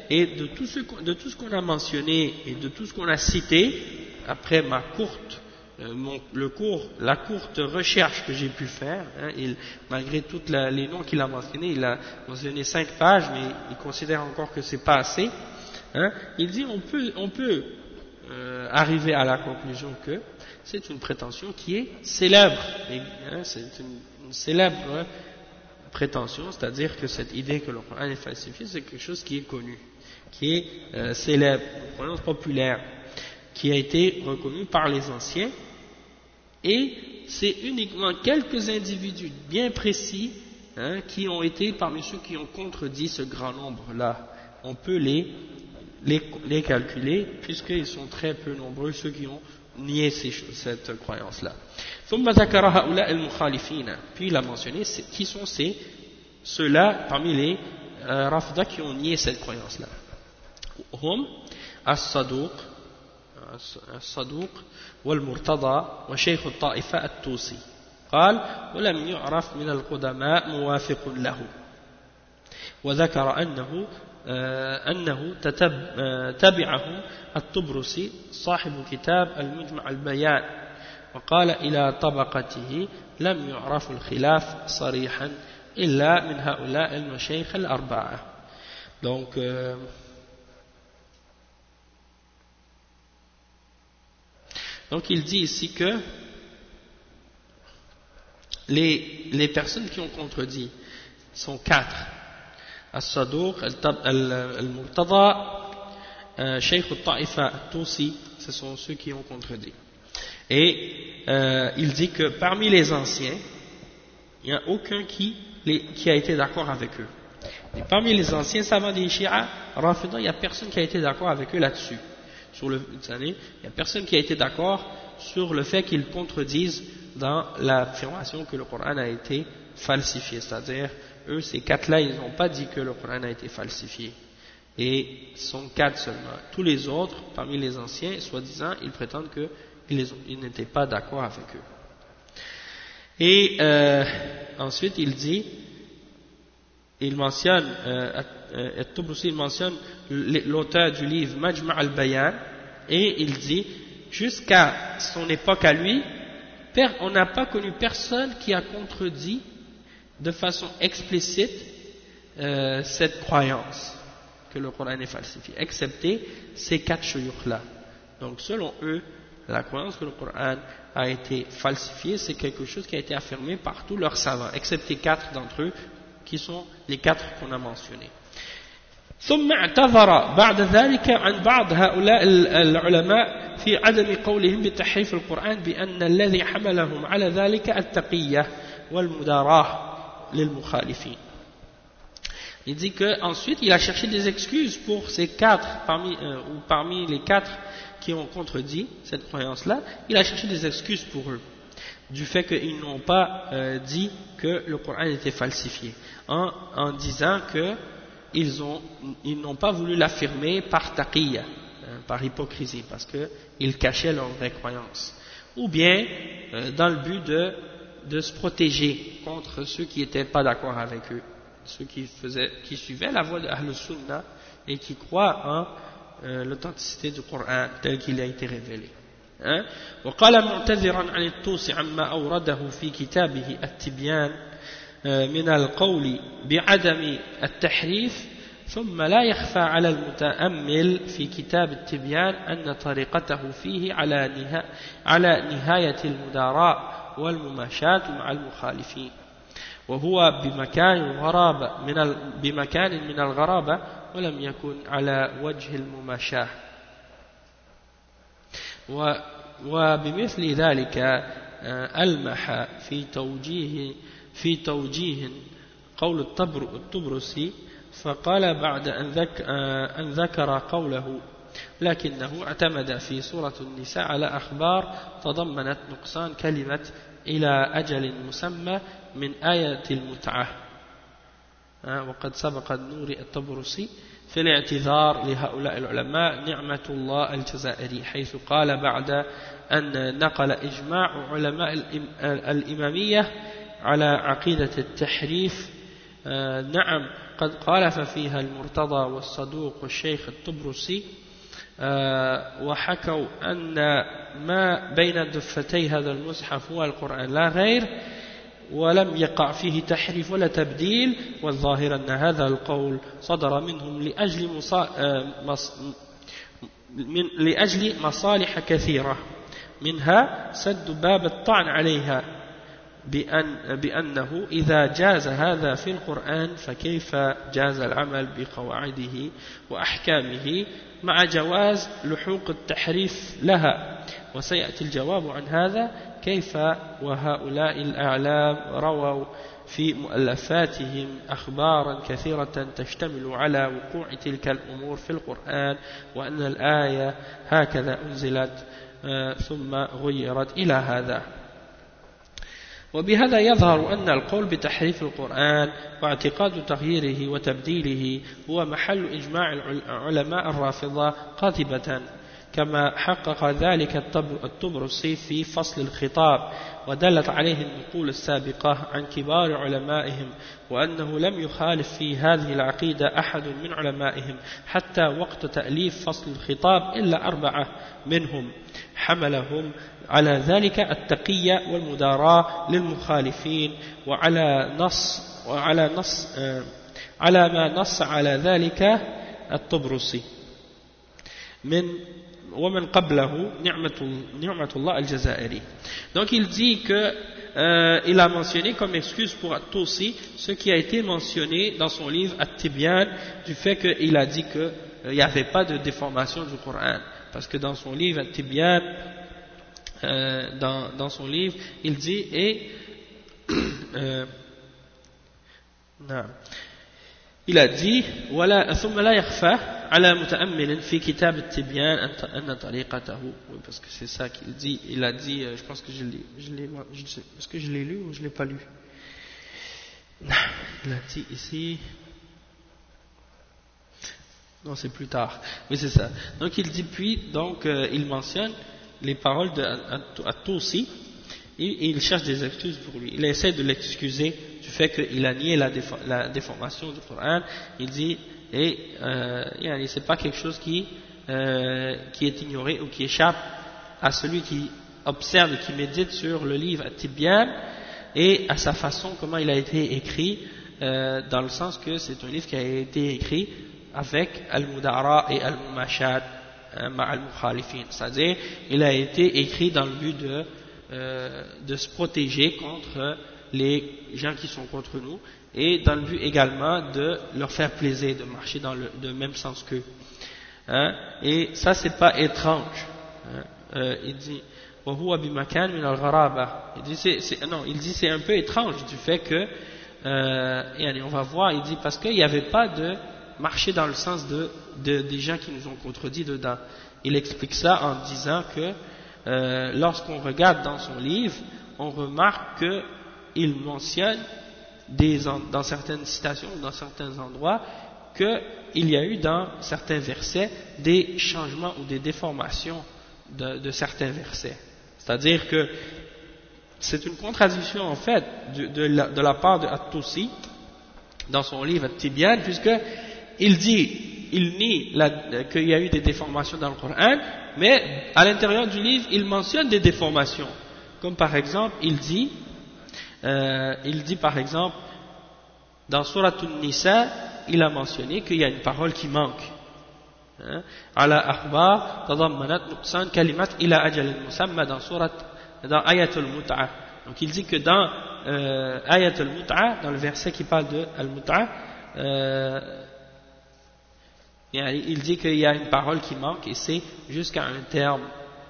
et de tout ce qu'on a mentionné et de tout ce qu'on a cité, après ma courte euh, le court, la courte recherche que j'ai pu faire, hein, malgré tous les noms qu'il a mentionnés, il a mentionné cinq pages, mais il considère encore que c'est pas assez. Hein, il dit on peut, on peut arriver à la conclusion que c'est une prétention qui est célèbre. Hein, c'est une, célèbre hein, prétention, c'est-à-dire que cette idée que le Coran est falsifié, c'est quelque chose qui est connu, qui est euh, célèbre, une croyance populaire qui a été reconnu par les anciens, et c'est uniquement quelques individus bien précis hein, qui ont été parmi ceux qui ont contredit ce grand nombre-là. On peut les, les, les calculer, puisqu'ils sont très peu nombreux, ceux qui ont nié ces, cette croyance-là. Puis il a mentionné qui sont ces, ceux-là parmi les euh, qui ont nié cette croyance-là. Hum, as-Saduq, الصدوق والمرتضى وشيخ الطائفة التوسي قال ولم يعرف من القدماء موافق له وذكر أنه آه، أنه آه، تبعه الطبرسي صاحب كتاب المجمع البيان وقال إلى طبقته لم يعرف الخلاف صريحا إلا من هؤلاء المشايخ الأربعة donc euh, Donc il dit ici que les, les personnes qui ont contredit sont quatre. Al-Murtada, euh, Sheikh al-Ta'ifa Tusi, ce sont ceux qui ont contredit. Et euh, il dit que parmi les anciens, il n'y a aucun qui, a été d'accord avec eux. Et parmi les anciens savants des Shia, il n'y a personne qui a été d'accord avec eux là-dessus sur le, il n'y a personne qui a été d'accord sur le fait qu'ils contredisent dans l'affirmation que le Coran a été falsifié. C'est-à-dire, eux, ces quatre-là, ils n'ont pas dit que le Coran a été falsifié. Et sont quatre seulement. Tous les autres, parmi les anciens, soi-disant, ils prétendent qu'ils n'étaient pas d'accord avec eux. Et euh, ensuite, il dit, il mentionne, euh, euh il mentionne l'auteur du livre Majma' al-Bayan, et il dit, jusqu'à son époque à lui, on n'a pas connu personne qui a contredit de façon explicite euh, cette croyance que le Coran est falsifié, excepté ces quatre chouyours-là. Donc selon eux, la croyance que le Coran a été falsifié, c'est quelque chose qui a été affirmé par tous leurs savants, excepté quatre d'entre eux, qui sont les quatre qu'on a mentionnés. ثم اعتذر بعد ذلك عن بعض هؤلاء العلماء في عدم قولهم بتحريف القرآن بأن الذي حملهم على ذلك التقية والمداراة للمخالفين il dit qu'ensuite il a cherché des excuses pour ces quatre, parmi, euh, ou parmi les quatre qui ont contredit cette croyance-là, il a cherché des excuses pour eux, du fait qu'ils n'ont pas euh, dit que le Coran était falsifié, en, disant que ils n'ont pas voulu l'affirmer par taqiyya, hein, par hypocrisie, parce qu'ils cachaient leur vraie croyance. Ou bien euh, dans le but de, de, se protéger contre ceux qui n'étaient pas d'accord avec eux, ceux qui, faisaient, qui suivaient la voie de Ahl Sunnah et qui croient en euh, l'authenticité du Coran tel qu'il a été révélé. Hein. وقال معتذرا عن الطوس عما أورده في كتابه التبيان من القول بعدم التحريف ثم لا يخفى على المتأمل في كتاب التبيان أن طريقته فيه على, نها على نهاية المداراة والمماشاة مع المخالفين. وهو بمكان الغرابة من بمكان من الغرابة ولم يكن على وجه المماشاة. وبمثل ذلك آه، ألمح في توجيه في توجيه قول الطبرسي فقال بعد أن ذكر قوله لكنه اعتمد في سورة النساء على أخبار تضمنت نقصان كلمة إلى أجل مسمى من آية المتعة. وقد سبق النور الطبرسي في الاعتذار لهؤلاء العلماء نعمة الله الجزائري حيث قال بعد أن نقل إجماع علماء الإمامية على عقيدة التحريف. آه، نعم قد قالف فيها المرتضى والصدوق والشيخ الطبرسي وحكوا أن ما بين دفتي هذا المصحف هو القرآن لا غير ولم يقع فيه تحريف ولا تبديل والظاهر أن هذا القول صدر منهم لأجل, مصا... آه، من... لأجل مصالح كثيرة منها سد باب الطعن عليها. بأن بأنه إذا جاز هذا في القرآن فكيف جاز العمل بقواعده وأحكامه مع جواز لحوق التحريف لها؟ وسيأتي الجواب عن هذا كيف وهؤلاء الأعلام رووا في مؤلفاتهم أخبارا كثيرة تشتمل على وقوع تلك الأمور في القرآن وأن الآية هكذا أنزلت آه، ثم غيرت إلى هذا. وبهذا يظهر أن القول بتحريف القرآن واعتقاد تغييره وتبديله هو محل إجماع علماء الرافضة قاطبة كما حقق ذلك الطبرسي في فصل الخطاب ودلت عليه النقول السابقة عن كبار علمائهم وأنه لم يخالف في هذه العقيدة أحد من علمائهم حتى وقت تأليف فصل الخطاب إلا أربعة منهم. حملهم على ذلك التقية والمداراة للمخالفين وعلى نص وعلى نص آه، على ما نص على ذلك الطبرسي من ومن قبله نعمة, نعمة الله الجزائري donc il dit que euh, il a mentionné comme excuse pour At-Tusi ce qui a été mentionné dans son livre At-Tibyan du fait qu'il a dit qu'il euh, n'y avait pas de déformation du Coran parce que dans son livre At-Tibyan euh, dans, dans, son livre il dit et [CLEARS THROAT] euh, non. il a dit voilà ثم لا يخفى على متأمل في كتاب التبيان أن طريقته parce que c'est ça qu'il dit il a dit euh, je pense que je l'ai je l'ai est-ce que je l'ai lu ou je l'ai pas lu il a dit ici non c'est plus tard. Oui c'est ça. Donc il dit puis donc euh, il mentionne les paroles de At-Tusi et il cherche des excuses pour lui. Il essaie de l'excuser du fait qu'il a nié la, déformation du Coran. Il dit et euh, c'est pas quelque chose qui, euh, qui est ignoré ou qui échappe à celui qui observe qui médite sur le livre Tibyan et à sa façon comment il a été écrit euh, dans le sens que c'est un livre qui a été écrit avec Al-Mudara et Al-Mumashad euh, Al-Mukhalifin c'est-à-dire il a été écrit dans le but de, euh, de se protéger contre les gens qui sont contre nous et dans le but également de leur faire plaisir, de marcher dans le, même sens qu'eux. Hein? Et ça, c'est pas étrange. Hein? Euh, il dit, il dit c'est, non, il dit c'est un peu étrange du fait que, euh, on va voir, il dit parce qu'il n'y avait pas de marcher dans le sens de, des gens qui nous ont contredit dedans. Il explique ça en disant que euh, lorsqu'on regarde dans son livre, on remarque qu'il mentionne dans certaines citations, dans certains endroits, qu'il y a eu dans certains versets des changements ou des déformations de, certains versets. C'est-à-dire que c'est une contradiction en fait de, la, part de At-Tusi dans son livre Tibian, puisqu'il dit, il nie qu'il y a eu des déformations dans le Coran, mais à l'intérieur du livre, il mentionne des déformations. Comme par exemple, il dit euh, il dit par exemple, dans Surat Nisa, il a mentionné qu'il y a une parole qui manque. Hein? Ala akhbar tadammanat nuqsan kalimat ila ajal musamma dans Surat, dans Ayat al-Mut'a. Donc il dit que dans euh, Ayat al-Mut'a, dans le verset qui parle de al-Mut'a, euh, il dit qu'il y a une parole qui manque et c'est jusqu'à un terme,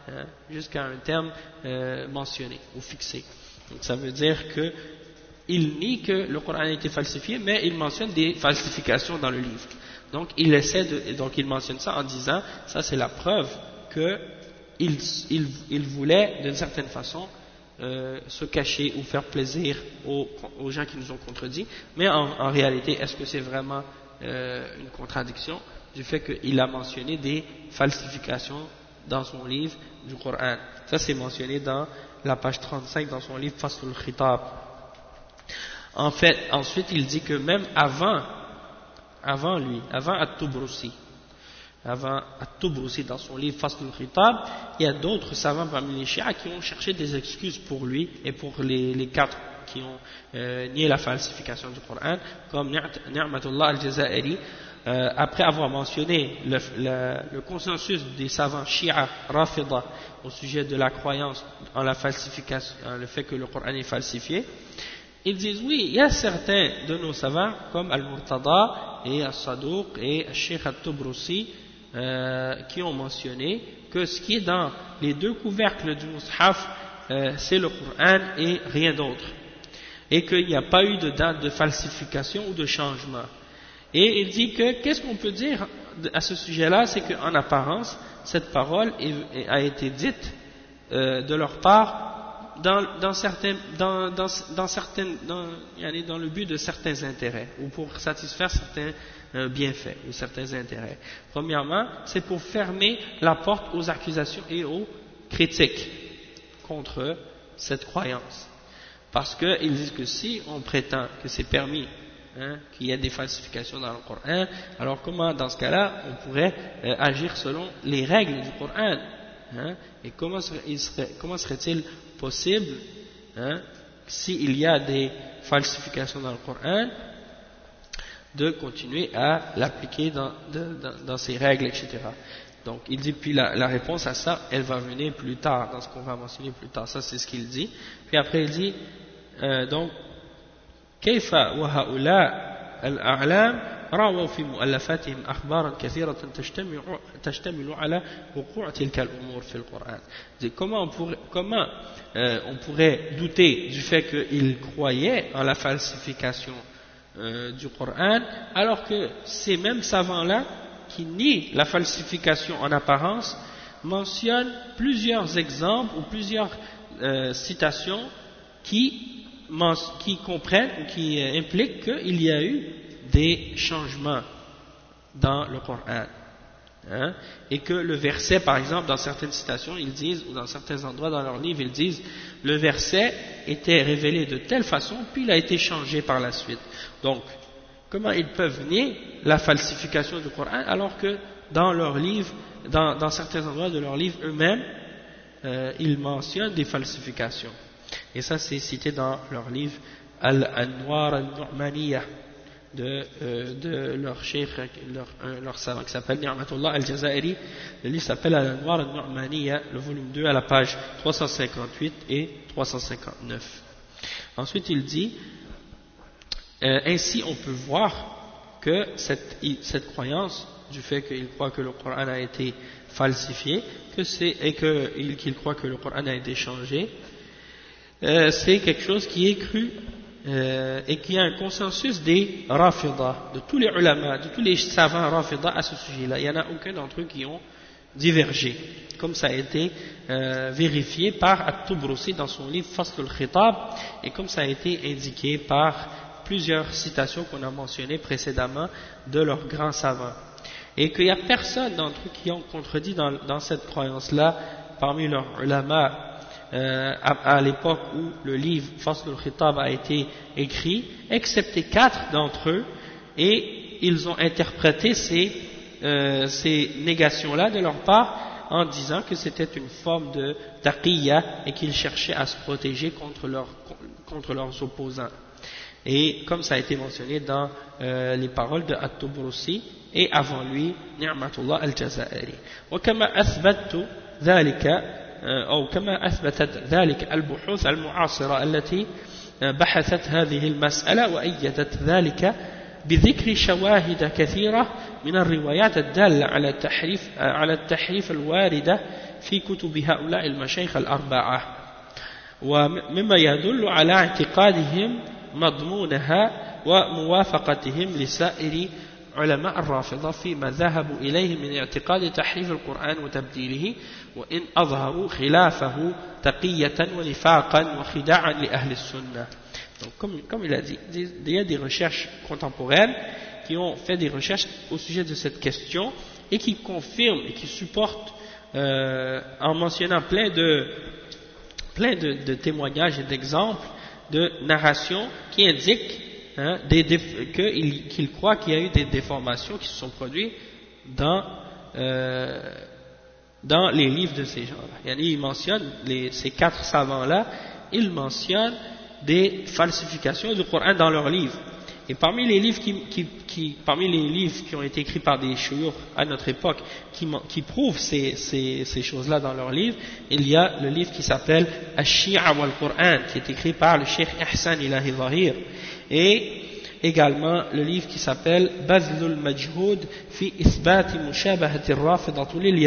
hein, jusqu'à un terme euh, mentionné ou fixé. Donc ça veut dire qu'il nie que le Coran a été falsifié, mais il mentionne des falsifications dans le livre. Donc il essaie de, donc il mentionne ça en disant, ça c'est la preuve que il, il, il voulait d'une certaine façon euh, se cacher ou faire plaisir aux, gens qui nous ont contredit, mais en, en réalité, est-ce que c'est vraiment euh, une contradiction? Du fait qu'il a mentionné des falsifications dans son livre du Coran Ça c'est mentionné dans la page 35 dans son livre Fasul Khitab. En fait, ensuite il dit que même avant, avant lui, avant At-Tubrusi, avant At-Tubrusi dans son livre Fasul Khitab, il y a d'autres savants parmi les Shia qui ont cherché des excuses pour lui et pour les, les quatre qui ont euh, nié la falsification du Coran, comme Ni'matullah al-Jazairi, euh, après avoir mentionné le, consensus des savants Shia Rafida au sujet de la croyance en la falsification, en le fait que le Coran est falsifié, ils disent oui, il y a certains de nos savants comme Al-Murtada et Al-Sadouk et Sheikh Al-Tubrusi euh, qui ont mentionné que ce qui est dans les deux couvercles du Mus'haf euh, c'est le Coran et rien d'autre et qu'il n'y a pas eu de date de falsification ou de changement. Et il dit que, qu'est-ce qu'on peut dire à ce sujet-là? C'est qu'en apparence, cette parole a été dite euh, de leur part dans, le but de certains intérêts, ou pour satisfaire certains euh, bienfaits ou certains intérêts. Premièrement, c'est pour fermer la porte aux accusations et aux critiques contre cette croyance. Parce qu'ils disent que si on prétend que c'est permis hein, qu'il y ait des falsifications dans le Coran, alors comment dans ce cas-là on pourrait euh, agir selon les règles du Coran hein, Et comment serait-il serait possible, hein, s'il y a des falsifications dans le Coran, de continuer à l'appliquer dans, ces règles, etc. Donc il dit, puis la, la, réponse à ça, elle va venir plus tard, dans ce qu'on va mentionner plus tard, ça c'est ce qu'il dit. Puis après il dit, donc كيف وهؤلاء الأعلام رووا في مؤلفاتهم أخبارا كثيرة تجتمع, تشتمل على وقوع تلك الأمور في القرآن comment on pourrait, comment, euh, on pourrait douter du fait qu'ils croyaient en la falsification euh, du Coran alors que ces mêmes savants-là qui nient la falsification en apparence mentionnent plusieurs exemples ou plusieurs euh, citations qui qui comprennent qui euh, impliquent qu'il y a eu des changements dans le Coran. Hein, et que le verset, par exemple, dans certaines citations, ils disent, ou dans certains endroits dans leur livre, ils disent, le verset était révélé de telle façon, puis il a été changé par la suite. Donc, comment ils peuvent nier la falsification du Coran, alors que dans leur livre, dans, dans certains endroits de leur livre eux-mêmes, euh, ils mentionnent des falsifications? Et ça, c'est cité dans leur livre Al-Anwar al-Nu'maniyah de, euh, leur cheikh, leur, euh, leur savant qui s'appelle Ni'matullah al-Jazairi. Le livre s'appelle Al-Anwar al-Nu'maniyah, le volume 2 à la page 358 et 359. Ensuite, il dit euh, Ainsi, on peut voir que cette, croyance du fait qu'il croit que le Coran a été falsifié que et qu'il croit que le Coran a été changé, euh, c'est quelque chose qui est cru euh, et qui a un consensus des Rafidah, de tous les ulama, de tous les savants Rafidah à ce sujet-là. Il n'y en a aucun d'entre eux qui ont divergé, comme ça a été euh, vérifié par At-Tubrusi dans son livre Fasl al-Khitab et comme ça a été indiqué par plusieurs citations qu'on a mentionnées précédemment de leurs grands savants. Et qu'il n'y a personne d'entre eux qui ont contredit dans, cette croyance-là parmi leurs ulama euh, à, à l'époque où le livre Fasl al-Khitab a été écrit, excepté quatre d'entre eux, et ils ont interprété ces, euh, ces négations-là de leur part en disant que c'était une forme de taqiyya et qu'ils cherchaient à se protéger contre, leur, contre leurs opposants. Et comme ça a été mentionné dans euh, les paroles de At-Tubrussi et avant lui, Ni'matullah al-Jazairi. وكما أثبت ذلك أو كما أثبتت ذلك البحوث المعاصرة التي بحثت هذه المسألة وأيدت ذلك بذكر شواهد كثيرة من الروايات الدالة على التحريف, على التحريف الواردة في كتب هؤلاء المشايخ الأربعة. ومما يدل على اعتقادهم مضمونها وموافقتهم لسائر علماء الرافضة فيما ذهبوا إليه من اعتقاد تحريف القرآن وتبديله وإن أظهروا خلافه تقية ونفاقا وخداعا لأهل السنة Donc, comme, comme il a dit, il y a des recherches contemporaines qui ont fait des recherches au sujet de cette question et qui confirment et qui supportent euh, en mentionnant plein de, plein de, de témoignages et d'exemples de narrations qui indiquent hein, qu'il qu croit qu'il y a eu des déformations qui se sont produites dans, euh, dans les livres de ces gens-là. Il mentionne, les, ces quatre savants-là, ils mentionnent des falsifications du Coran dans leurs livres. Et parmi les livres qui, qui, qui, parmi les livres qui ont été écrits par des chouyours à notre époque, qui, qui prouvent ces, ces, ces choses-là dans leurs livres, il y a le livre qui s'appelle Ash-Shi'a wal-Qur'an, qui est écrit par le Cheikh Ihsan Ilahi Zahir. Et également le livre qui s'appelle Bazlul Majhoud fi Isbati Mushabahati Rafidatu lil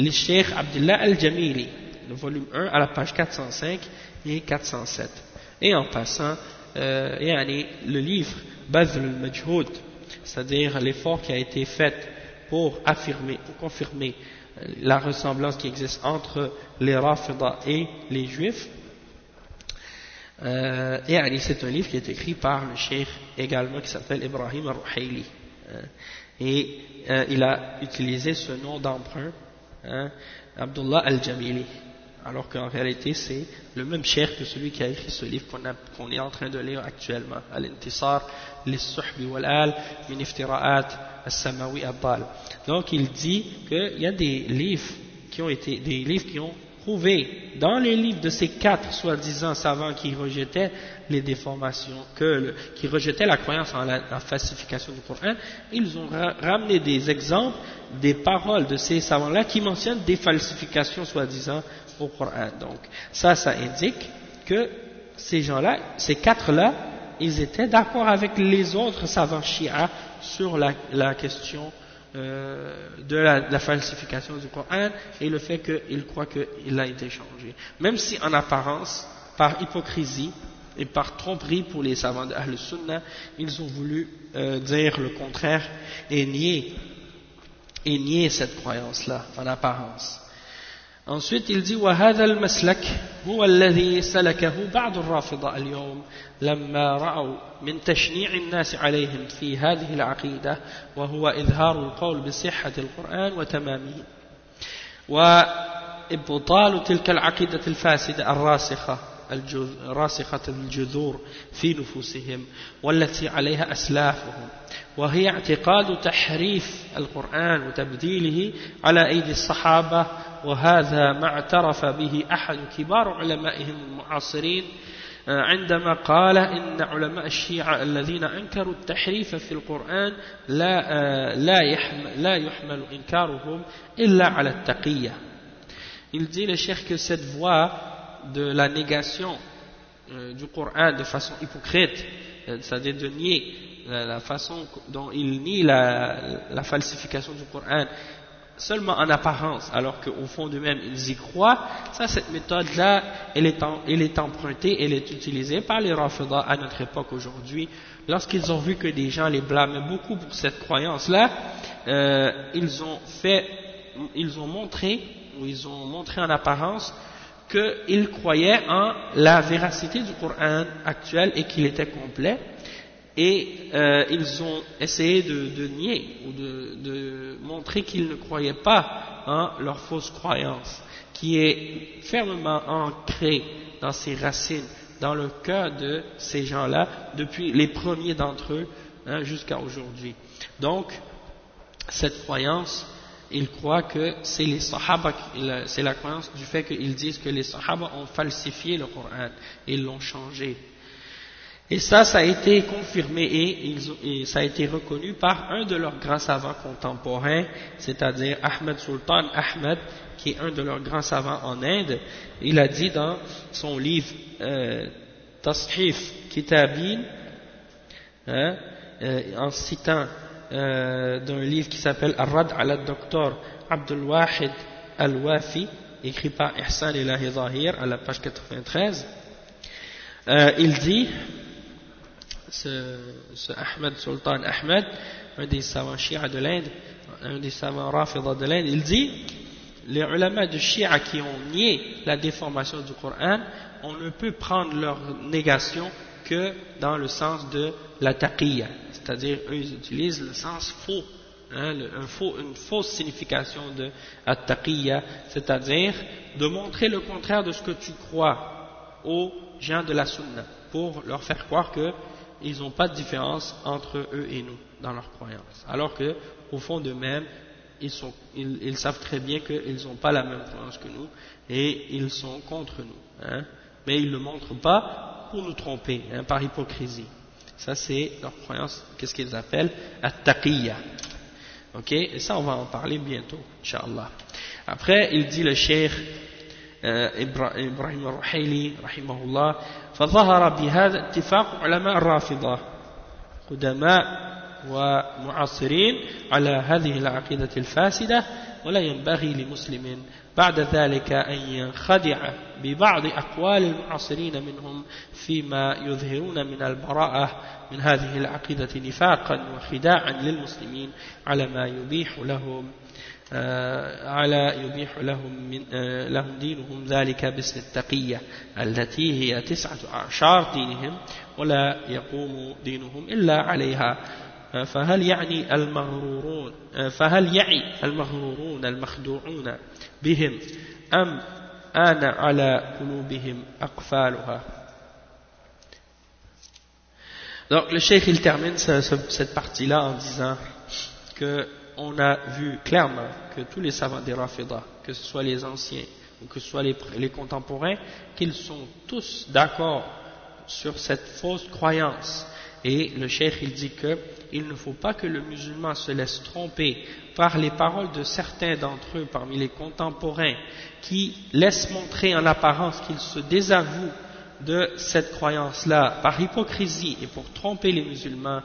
Yahud, le Cheikh Abdullah Al-Jamili, le volume 1 à la page 405 et 407. Et en passant, euh, yani, le livre Bazl al-Majhoud, c'est-à-dire l'effort qui a été fait pour affirmer, pour confirmer euh, la ressemblance qui existe entre les Rafida et les Juifs. Euh, et c'est un livre qui est écrit par le cheikh également qui s'appelle Ibrahim al-Ruhayli. Euh, et euh, il a utilisé ce nom d'emprunt, hein, Abdullah al-Jamili alors qu'en réalité c'est le même cher que celui qui a écrit ce livre qu'on est en train de lire actuellement Al-Intisar, Lis-Suhbi wal-Al, Min Iftira'at, As-Samawi Abbal. Donc il dit qu'il y a des livres qui ont été, des livres qui ont prouvé dans les livres de ces quatre soi-disant savants qui rejetaient les déformations, que qui rejetaient la croyance en la, falsification du Coran, ils ont ramené des exemples, des paroles de ces savants-là qui mentionnent des falsifications soi-disant au Coran. Donc, ça, ça indique que ces gens-là, ces quatre-là, ils étaient d'accord avec les autres savants chiites sur la, question euh, de, la, falsification du Coran et le fait qu'ils croient qu'il a été changé. Même si en apparence, par hypocrisie et par tromperie pour les savants de Ahl Sunnah, ils ont voulu euh, dire le contraire et nier, et nier cette croyance-là en apparence. Ensuite, il dit وهذا المسلك هو الذي سلكه بعض الرافضة اليوم لما رأوا من تشنيع الناس عليهم في هذه العقيدة وهو إظهار القول بصحة القرآن وتمامه وإبطال تلك العقيدة الفاسدة الراسخة راسخة الجذور في نفوسهم والتي عليها أسلافهم وهي اعتقاد تحريف القرآن وتبديله على أيدي الصحابة وهذا ما اعترف به أحد كبار علمائهم المعاصرين آه، عندما قال إن علماء الشيعة الذين أنكروا التحريف في القرآن لا, آه، لا, يحمل, لا يحمل إنكارهم إلا على التقية Il dit le cheikh que cette voie de la négation euh, du Coran de façon hypocrite, euh, c'est-à-dire de nier la, la, façon dont il nie la, la falsification du Coran seulement en apparence, alors qu'au fond d'eux-mêmes, ils y croient, ça, cette méthode-là, elle, est elle est empruntée, elle est utilisée par les Rafidah à notre époque aujourd'hui. Lorsqu'ils ont vu que des gens les blâmaient beaucoup pour cette croyance-là, euh, ils ont fait, ils ont montré, ou ils ont montré en apparence, qu'ils croyaient en la véracité du Coran actuel et qu'il était complet, et euh, ils ont essayé de, de nier ou de, de montrer qu'ils ne croyaient pas en leur fausse croyance, qui est fermement ancrée dans ses racines, dans le cœur de ces gens-là, depuis les premiers d'entre eux hein, jusqu'à aujourd'hui. Donc, cette croyance, ils croient que c'est les sahaba, c'est la croyance du fait qu'ils disent que les sahaba ont falsifié le Coran, ils l'ont changé. Et ça, ça a été confirmé et, ça a été reconnu par un de leurs grands savants contemporains, c'est-à-dire Ahmed Sultan Ahmed, qui est un de leurs grands savants en Inde. Il a dit dans son livre euh, Tashif Kitabin, hein, euh, en citant euh, d'un livre qui s'appelle Arad al-Doctor Abdul Wahid al-Wafi, écrit par Ihsan Ilahi Zahir à la page 93, il dit ce, ce Ahmed Sultan Ahmed, un des savants chiites de l'Inde, un des savants rafida de l'Inde, il dit les ulama de Shia qui ont nié la déformation du Coran, on ne peut prendre leur négation que dans le sens de la taqiyya, c'est-à-dire eux ils utilisent le sens faux, hein, une fausse signification de at-taqiyya, c'est-à-dire de montrer le contraire de ce que tu crois aux gens de la sunna, pour leur faire croire qu'ils n'ont pas de différence entre eux et nous dans leur croyance, alors que au fond d'eux-mêmes ils, ils, savent très bien qu'ils n'ont pas la même croyance que nous et ils sont contre nous. Hein. Mais ils ne le montrent pas pour nous tromper, hein, par hypocrisie. Ça, c'est leur croyance, qu'est-ce qu'ils appellent at-taqiyya. Ok? Et ça, on va en parler bientôt, Inch'Allah. Après, il dit le cheikh آه، إبراهيم الرحيلي رحمه الله فظهر بهذا اتفاق علماء الرافضة قدماء ومعاصرين على هذه العقيدة الفاسدة ولا ينبغي لمسلم بعد ذلك أن ينخدع ببعض أقوال المعاصرين منهم فيما يظهرون من البراءة من هذه العقيدة نفاقا وخداعا للمسلمين على ما يبيح لهم آه، على يبيح لهم, من آه، لهم دينهم ذلك باسم التقية التي هي تسعة أعشار دينهم ولا يقوم دينهم إلا عليها. فهل يعني المغرورون فهل يعي المغرورون المخدوعون بهم أم آن على قلوبهم أقفالها Donc le cheikh il termine cette partie-là en disant que on a vu clairement que tous les savants des Rafida, que ce soit les anciens ou que ce soit les, les contemporains, qu'ils sont tous d'accord sur cette fausse croyance et le cheikh il dit qu'il ne faut pas que le musulman se laisse tromper par les paroles de certains d'entre eux parmi les contemporains qui laissent montrer en apparence qu'ils se désavouent de cette croyance-là par hypocrisie et pour tromper les musulmans,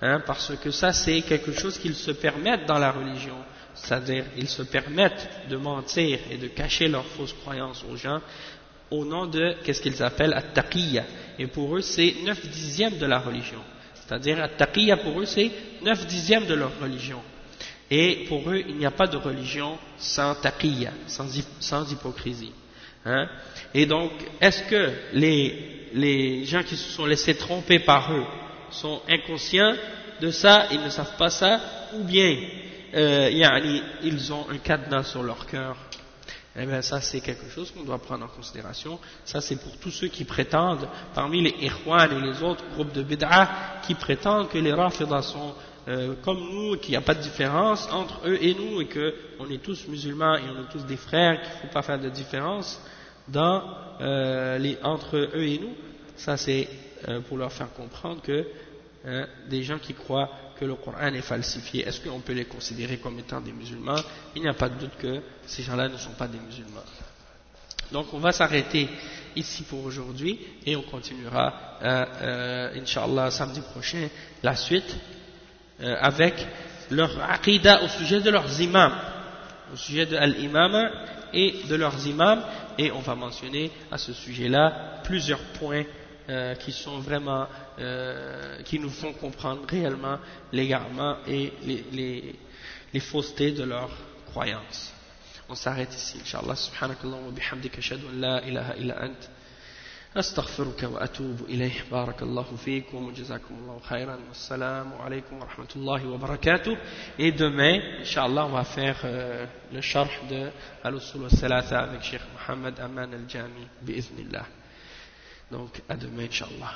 hein, parce que ça c'est quelque chose qu'ils se permettent dans la religion, c'est-à-dire ils se permettent de mentir et de cacher leurs fausses croyances aux gens au nom de, qu'est-ce qu'ils appellent at-taqiyya. Et pour eux, c'est 9 dixièmes de la religion. C'est-à-dire, at-taqiyya pour eux, c'est 9 dixièmes de leur religion. Et pour eux, il n'y a pas de religion sans taqiyya, sans, sans hypocrisie. Hein? Et donc, est-ce que les, les gens qui se sont laissés tromper par eux sont inconscients de ça, ils ne savent pas ça, ou bien euh, ils ont un cadenas sur leur cœur eh bien ça c'est quelque chose qu'on doit prendre en considération. Ça c'est pour tous ceux qui prétendent, parmi les Ikhwan et les autres groupes de Bid'a, qui prétendent que les Rafidah sont euh, comme nous, qu'il n'y a pas de différence entre eux et nous, et qu'on est tous musulmans et on est tous des frères, qu'il ne faut pas faire de différence dans, euh, les, entre eux et nous. Ça c'est euh, pour leur faire comprendre que hein, des gens qui croient le Coran est falsifié, est-ce qu'on peut les considérer comme étant des musulmans? Il n'y a pas de doute que ces gens-là ne sont pas des musulmans. Donc on va s'arrêter ici pour aujourd'hui et on continuera, euh, euh, samedi prochain, la suite euh, avec leur aqidah au sujet de leurs imams, au sujet de l'imam et de leurs imams, et on va mentionner à ce sujet-là plusieurs points euh, qui sont vraiment, euh, qui nous font comprendre réellement l'égarement et les, les, les faussetés de leurs croyances. On s'arrête ici, Inch'Allah. Subhanakallah wa bihamdika ashhadu an la ilaha illa ant. أستغفرك وأتوب إليه بارك الله فيكم وجزاكم الله خيرا والسلام عليكم ورحمة الله وبركاته et demain Inch'Allah on va faire euh, le sharh de Al-Usul al-Thalatha avec Cheikh Mohammed Aman al-Jami بإذن الله donc, à demain, Inch'Allah.